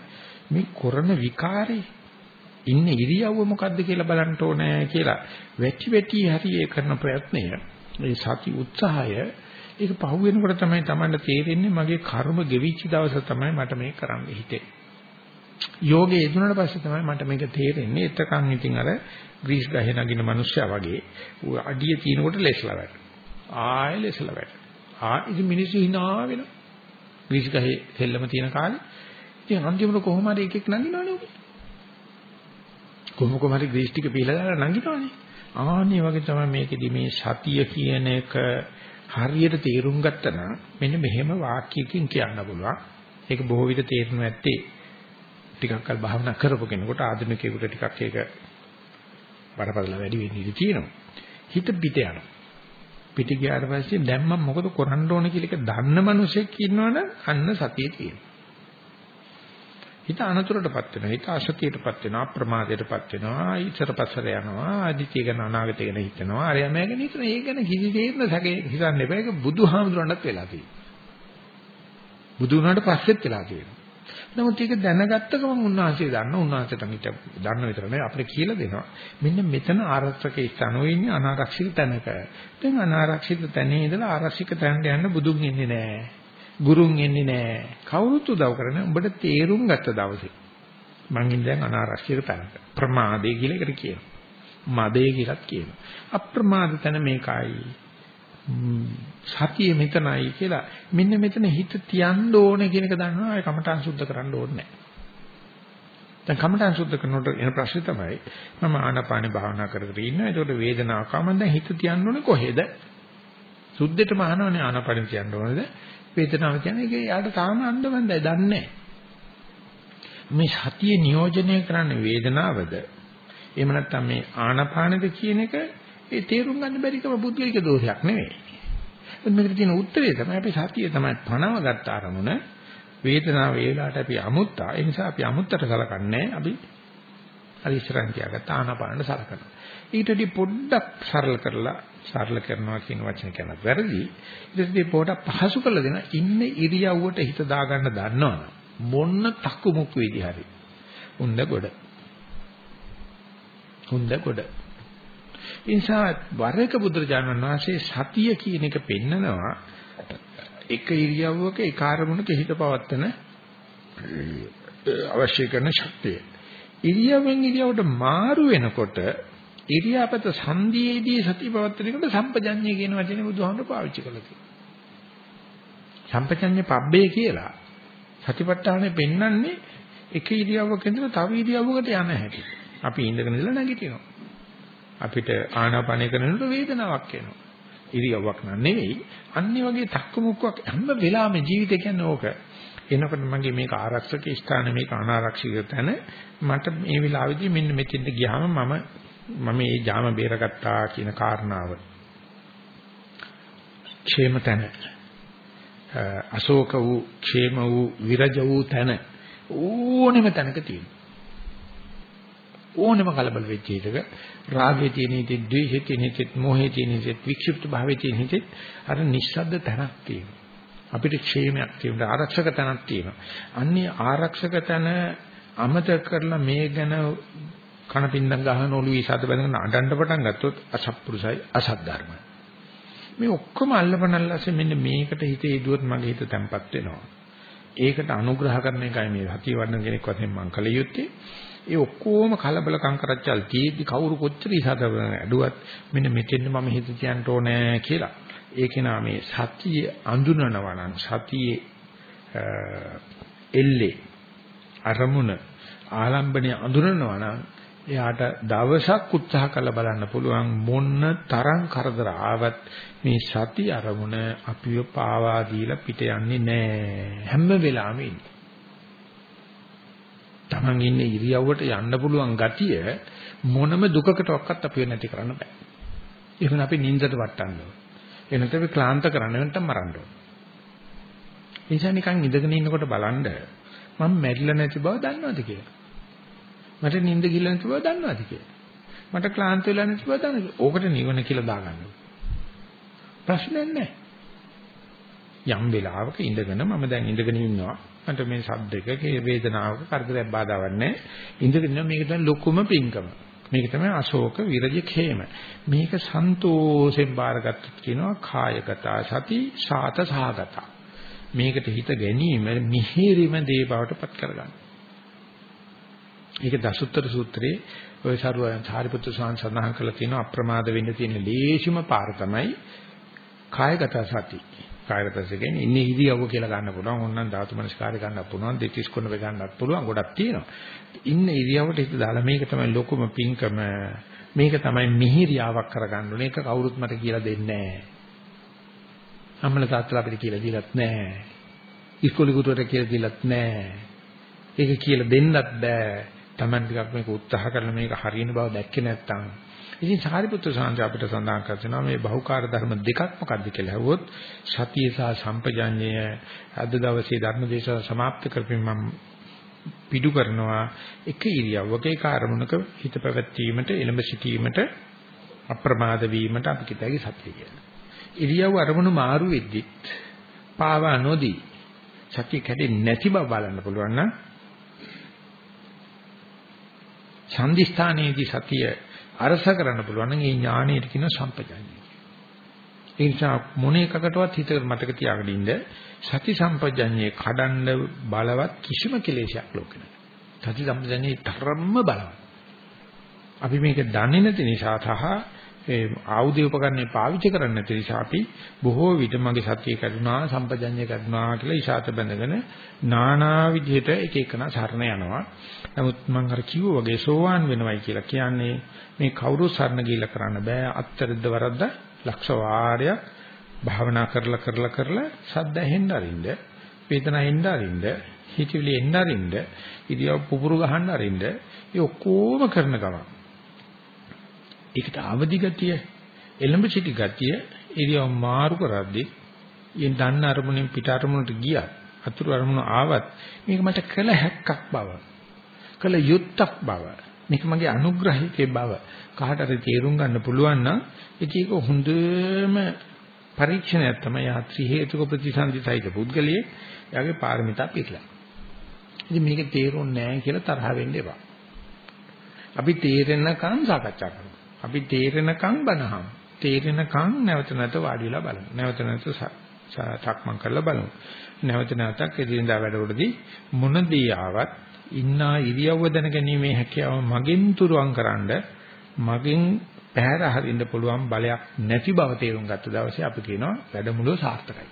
මේ කරන විකාරේ ඉන්නේ ඉරියව්ව මොකද්ද කියලා බලන්න ඕනේ කියලා වෙටි වෙටි හරි කරන ප්‍රයත්නය මේ සති උත්සාහය ඒක පහු වෙනකොට තමයි Tamanට තේරෙන්නේ මගේ කර්ම ගෙවිච්ච දවස තමයි මට මේක කරන්න හිතෙන්නේ. යෝගේ යෙදුනට පස්සේ තමයි මට මේක තේරෙන්නේ. එතකන් ඉතින් අර ග්‍රීස් ගහේ නගින මිනිස්සයා වගේ අඩිය තිනකොට ලෙස්ලා වැට. ආයෙ ලෙස්ලා වැට. ආ ඉතින් මිනිස්සු hina වෙනවා. ග්‍රීස් ගහේ සෙල්ලම තියෙන කාලේ. ඉතින් අන්තිමට කොහොම හරි එකෙක් නගිනවනේ උගේ. කොහොම කොහම හරි ග්‍රීස් ටික පිහලා දාලා නගිනවනේ. ආන්නේ වගේ තමයි මේකෙදි මේ සතිය කියන එක හරියට තේරුම් ගත්තා නම් මෙන්න මෙහෙම වාක්‍යයකින් කියන්න පුළුවන්. ඒක බොහෝ විට තේරෙනු ඇත්තේ ටිකක් කල් භාවනා කරපු කෙනෙකුට ආධුනිකයෙකුට ටිකක් ඒක බරපතල වැඩි වෙන්න ඉඩ තියෙනවා. හිත පිට යනවා. පිට ගියාට පස්සේ දැන් මම මොකද කරන්න ඕන කියලා එක දන්න මිනිසෙක් ඉන්නවනම් අන්න සතිය තියෙනවා. හිත අනතුරටපත් වෙනවා. හිත අසතියටපත් වෙනවා. අප්‍රමාදයටපත් වෙනවා. ඊතර පස්සර යනවා. අදිතිය ගැන අනාගතය ගැන හිතනවා. අරයම ගැන හිතන ඒ ගැන කිසි දෙයක් නැසගේ හිතන්න එපා. ඒක බුදුහාමුදුරන්ටත් වෙලා තියෙනවා. බුදු වුණාට පස්සෙත් වෙලා තියෙනවා. නමුත් ඒක දැනගත්ත ගමන් උන්වහන්සේ දන්න උන්වහන්සේට මිට දන්න විතර නෙවෙයි අපිට කියලා දෙනවා. මෙන්න මෙතන ආරක්ෂක ස්ථානෝ ඉන්නේ අනාරක්ෂිත තැනක. දැන් අනාරක්ෂිත තැනේ ඉඳලා ආරක්ෂිත තැනට යන්න බුදුන් ඉන්නේ නැහැ. ගුරුන් එන්නේ නැහැ. කවුරුත් උදව් කරන්නේ උඹට තේරුම් ගත්ත දවසේ. මං ඉන්නේ දැන් අනාරක්ෂිත තැනක. ප්‍රමාදේ කියලා එකට කියනවා. මදේ කියලාත් කියනවා. අප්‍රමාද තැන මේකයි. සතිය මෙතනයි කියලා මෙන්න මෙතන හිත තියන්න ඕනේ කියන එක දන්නවා ඒ කමඨං සුද්ධ කරන්න ඕනේ නැහැ. දැන් කමඨං සුද්ධ කරනකොට එන ප්‍රශ්නේ තමයි මම ආනාපාන භාවනා කර කර ඉන්නවා. ඒකට වේදනාව කම දැන් හිත තියන්න ඕනේ කොහෙද? සුද්ධෙටම අහනවනේ ආනාපාන තියන්න ඕනේද? වේදනාව කියන්නේ ඒක යාට තාම අන්දමන්දයි දන්නේ මේ සතිය නියෝජනය කරන්නේ වේදනාවද? එහෙම නැත්නම් මේ ආනාපානද කියන එක ඒ තේරුම් ගන්න බැරිකම පුද්ගලික දෝෂයක් නෙවෙයි. මේකට තියෙන උත්තරේ තමයි අපි සතිය තමයි පණව ගත්ත අරමුණ වේදනාව වේලාට අපි අමුත්තා. ඒ නිසා අපි අමුත්තට සලකන්නේ අපි අර ඉස්සරහින් තියාගත්ත ආනාපානට සලකනවා. ඊටදී පොඩ්ඩක් සරල කරලා සරල කරනවා කියන වචන කියනත් වැරදි. ඊටදී පොඩක් පහසු කරලා දෙන ඉන්න ඉරියව්වට හිත දාගන්න දන්නවනම් මොන්න තක්කු මුක්කු විදි හරි. උන්ද ගොඩ. උන්ද ගොඩ. නිසා වර එක බුදුරජාණන් වහන්සේ සතිය කියන එක පෙන්නනවා එක ඉරියව්වක ඒ කාර්මුණක හිත පවත්තන අවශ්‍ය කරන ශක්තිය. ඉරියව්වෙන් ඉරියව්වට මාරු වෙනකොට ඉරියාපත සංදීයේදී සතිය පවත්වනකොට සම්පජඤ්ඤය කියන වචනේ බුදුහාමුදුරුවෝ පාවිච්චි කළා කියලා. සම්පජඤ්ඤ පබ්බේ කියලා සතිපට්ඨානේ පෙන්වන්නේ එක ඉරියව්වක ඉඳලා තව ඉරියව්වකට යන හැටි. අපි ඉඳගෙන ඉඳලා නැගිටිනවා. අපිට ආනාපානය කරනකොට වේදනාවක් එනවා. ඉරියව්වක් නෙවෙයි. අන්නේ වගේ තක්කමුක්කක් හැම වෙලාවෙම ජීවිතය කියන්නේ ඕක. එනකොට මගේ මේක ආරක්ෂක ස්ථාන මේක අනාරක්ෂිත තැන මට මේ වෙලාවේදී මෙන්න මෙතෙන්ට ගියාම මම මම මේ ජාම බේරගත්තා කියන කාරණාව. ക്ഷേම තැන. අශෝක වූ ക്ഷേම වූ විරජ වූ තැන ඕනෙම තැනක තියෙනවා. ඕනෙම කලබල වෙච්ච හිතක රාගයේ තියෙන හිතෙත් ද්වේෂයේ තියෙන හිතෙත් මොහේ තියෙන හිතෙත් වික්ෂිප්ත භාවයේ තියෙන හිතෙත් අර නිස්සද්ද තැනක් තියෙනවා. අපිට ക്ഷേමයක් තියෙනවා ආරක්ෂක තැනක් තියෙනවා. අන්නේ ආරක්ෂක තැන අමතක කරලා මේ ගැන කනපින්දම් ගහන ඔළුවේ සාද බැඳගෙන අඬන්න පටන් ගත්තොත් අසත්පුරුසයි අසත් ධර්මයි. මේ ඔක්කොම අල්ලපනල්ලාසේ මෙන්න මේකට හිතේ ඉදුවොත් මගේ හිත තැම්පත් වෙනවා. ඒකට අනුග්‍රහ කරන එකයි මේ සතිය වඩන කෙනෙක් වශයෙන් මම කල යුත්තේ. ඒ ඔක්කොම කලබල කංකරච්චල් තියෙද්දි කවුරු කොච්චර ඉසතවන ඇඩුවත් මෙන්න මෙතෙන් මම හිත තියන්න ඕනේ කියලා. ඒක නා මේ සතිය අඳුනනවා නම් සතියේ එල්ලේ අරමුණ ආලම්බණය අඳුනනවා නම් එයාට දවසක් උත්සාහ කරලා බලන්න පුළුවන් මොන්න තරම් කරදර ආවත් මේ සති අරමුණ අපිව පාවා දීලා පිට යන්නේ නැහැ හැම වෙලාවෙම ඉන්නේ. Taman ඉන්නේ ඉරියව්වට යන්න පුළුවන් ගතිය මොනම දුකකටවත් අපිව නැති කරන්න බෑ. එහෙනම් අපි නින්දට වටන්න ඕන. එනත අපි ක්ලාන්ත කරන්න නැත්නම් මරන්න ඕන. එනිසා නිකන් ඉඳගෙන ඉන්නකොට බලන්න මම මැරිලා නැති බව දන්නවද කියලා. මට නිින්ද ගිහලා නැති බව දන්නවද කියලා. මට ක්ලාන්ත වෙලා නැති බව දන්නවද? ඕකට නිවන කියලා දාගන්න. ප්‍රශ්නයක් නැහැ. යම් වෙලාවක ඉඳගෙන මම දැන් ඉඳගෙන ඉන්නවා. මට මේ ශබ්දයක වේදනාවක කරදරයක් බාධාවක් නැහැ. ඉඳගෙන මේක තමයි ලොකුම පිංකම. මේක තමයි අශෝක විරජ khේම. මේක සන්තෝෂෙන් බාරගත්තත් කියනවා කායගත සති සාත සහගත. මේකට හිත ගැනීම මිහිරිම දේ බවට පත් කරගන්න. ඒක දසුත්තර සූත්‍රයේ ඔය සරුවයන් සාරිපුත්‍ර ස්වාමීන් සඳහන් කරලා තියෙනවා අප්‍රමාද වෙන්න තියෙන ලේසිම පාර තමයි කායගත සති. කායගත සති කියන්නේ ඉන්නේ ඉරියව්ව කියලා ගන්න පුළුවන්. ඕනනම් ධාතු මනස්කාරය ගන්නත් පුළුවන්. දෙතිස් කොන වේ ගන්නත් පුළුවන්. ගොඩක් තියෙනවා. ඉන්න ඉරියව්වට හිත දාලා මේක තමයි ලොකුම පිංකම. මේක තමයි මිහිරියාවක් කරගන්න ඕනේ. ඒක කවුරුත් මට කියලා දෙන්නේ නැහැ. අම්මලා තාත්තලා අපිට කියලා දීලත් නැහැ. ඉස්කෝලේ ගුරුවරට කියලා දීලත් නැහැ. ඒක කියලා දෙන්නත් බෑ. Taman ටිකක් මේක උත්සාහ කරලා මේක හරියන බව දැක්කේ නැත්නම් ඉතින් සාරිපුත්‍ර සාන්ති අපිට සඳහන් කරනවා මේ බහුකාර්ය ධර්ම දෙකක් මොකක්ද කියලා අහුවොත් සතිය සහ සම්පජාඤ්ඤය අද දවසේ ධර්ම දේශනාව સમાપ્ત කරපින් මම පිටු කරනවා එක ඉරියව්වක ඒ කාර්මුණක හිත පැවැත්වීමට එළඹ සිටීමට අප්‍රමාද වීමට අපි කිතයි සතිය කියලා. ඉරියව් අරමුණු මාරු වෙද්දිත් පාවා නොදී සතිය කැඩෙන්නේ නැති බව බලන්න පුළුවන් නම් ඡන්දිස්ථානයේදී සතිය අරස කරන්න පුළුවන් නම් ඒ ඥාණයට කියන සම්පජාඤ්ඤය. ඒ නිසා මොන එකකටවත් හිත මතක තියාගෙන ඉන්න සති සම්පජාඤ්ඤේ කඩන්න බලවත් කිසිම කෙලෙසයක් ලෝකේ නැහැ. සති සම්පජාඤ්ඤේ තරම්ම බලවත්. අපි මේක දන්නේ නැති නිසා සහ ඒ ආයුධ උපකරණේ පාවිච්චි කරන්නේ නැති නිසා අපි බොහෝ විට මගේ සතිය කරුණා සම්පජඤ්ඤය කරුණා කියලා ඉෂාත බැඳගෙන නානා විදිහට එක එකන සරණ යනවා. නමුත් මම අර කිව්වා වගේ සෝවාන් වෙනවයි කියලා කියන්නේ මේ කවුරු සරණ ගිහිල්ලා කරන්න බෑ අත්තරද්ද වරද්ද ලක්ෂ වාරයක් භාවනා කරලා කරලා කරලා සද්ද ඇහෙන්න අරින්න වේදනා එන්න අරින්න හිතවිලි එන්න අරින්න ඉරියව් පුපුරු ගහන්න අරින්න ඒ ඔක්කොම කරන ගමන් ඒකට අවදි ගතිය, එළඹ සිටි ගතිය ඉරියව් මාරු කරද්දී යෙන් දන්න අරමුණෙන් පිට අරමුණට ගියා. අතුරු අරමුණ ආවත් මේක මට කළ හැක්කක් බව. කළ යුත්තක් බව. මේක මගේ අනුග්‍රහිතේ බව. කාට හරි තේරුම් ගන්න පුළුවන් නම් ඒක හොඳම පරීක්ෂණයක් තමයි ආත්‍රි හේතුක ප්‍රතිසන්දිතයිද පුද්ගලයේ එයාගේ පාරමිතා පිළිලා. ඉතින් මේක තේරුන්නේ නැහැ කියලා තරහ වෙන්න එපා. අපි තේරෙනකන් සාකච්ඡා කරමු. අපි තේරෙනකන් බනහම්. තේරෙනකන් නැවත නැවත වාඩි වෙලා බලමු. නැවත නැවත සක්මන් කරලා බලමු. නැවත නැවතක් එදිනදා වැඩවලදී මොන දේ ආවත් ඉන්නා ඉරියව්ව දැනගැනීමේ හැකියාව මගෙන් තුරුවන් කරන්න මගෙන් පැහැර හරින්න පුළුවන් බලයක් නැති බව තේරුම් ගත්ත දවසේ අපි කියනවා වැඩමුළුව සාර්ථකයි.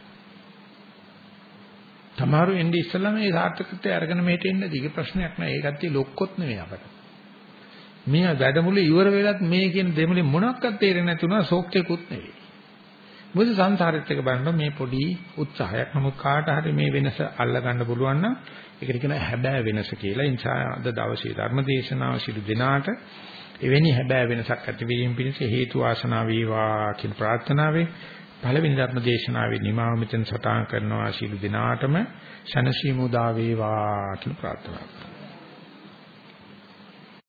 තමාරු එන්නේ ඉස්සෙල්ලා මේ සාර්ථකත්වය අරගෙන මෙහෙට එන්න දිග ප්‍රශ්නයක් නෑ. ඒ කට්ටිය ලොක්කොත් නෙමෙයි අපට. මේ වැඩමුළු ඉවර වෙලත් මේ කියන දෙමුලේ මොනක්වත් තේරෙන්නේ නැතුණා සෝක්කේකුත් නෙවෙයි. මොකද සංසාරෙත් එක බලනකොට මේ පොඩි උත්සාහයක් නමුත් කාට හරි මේ වෙනස අල්ල ගන්න පුළුවන් නම් ඒකට කියනවා හැබෑ වෙනස කියලා. ඒ නිසා අද දවසේ ධර්ම දේශනාව සිදු දිනාට එවැනි හැබෑ වෙනසක් ඇතිවීම පිණිස හේතු වාසනා වේවා කියන ප්‍රාර්ථනාවෙන් පළවෙනි ධර්ම දේශනාවේ නිමාව මෙතන සටහන් කරනවා ශිළු දිනාටම ශනසීමු දා වේවා කියන ප්‍රාර්ථනාව.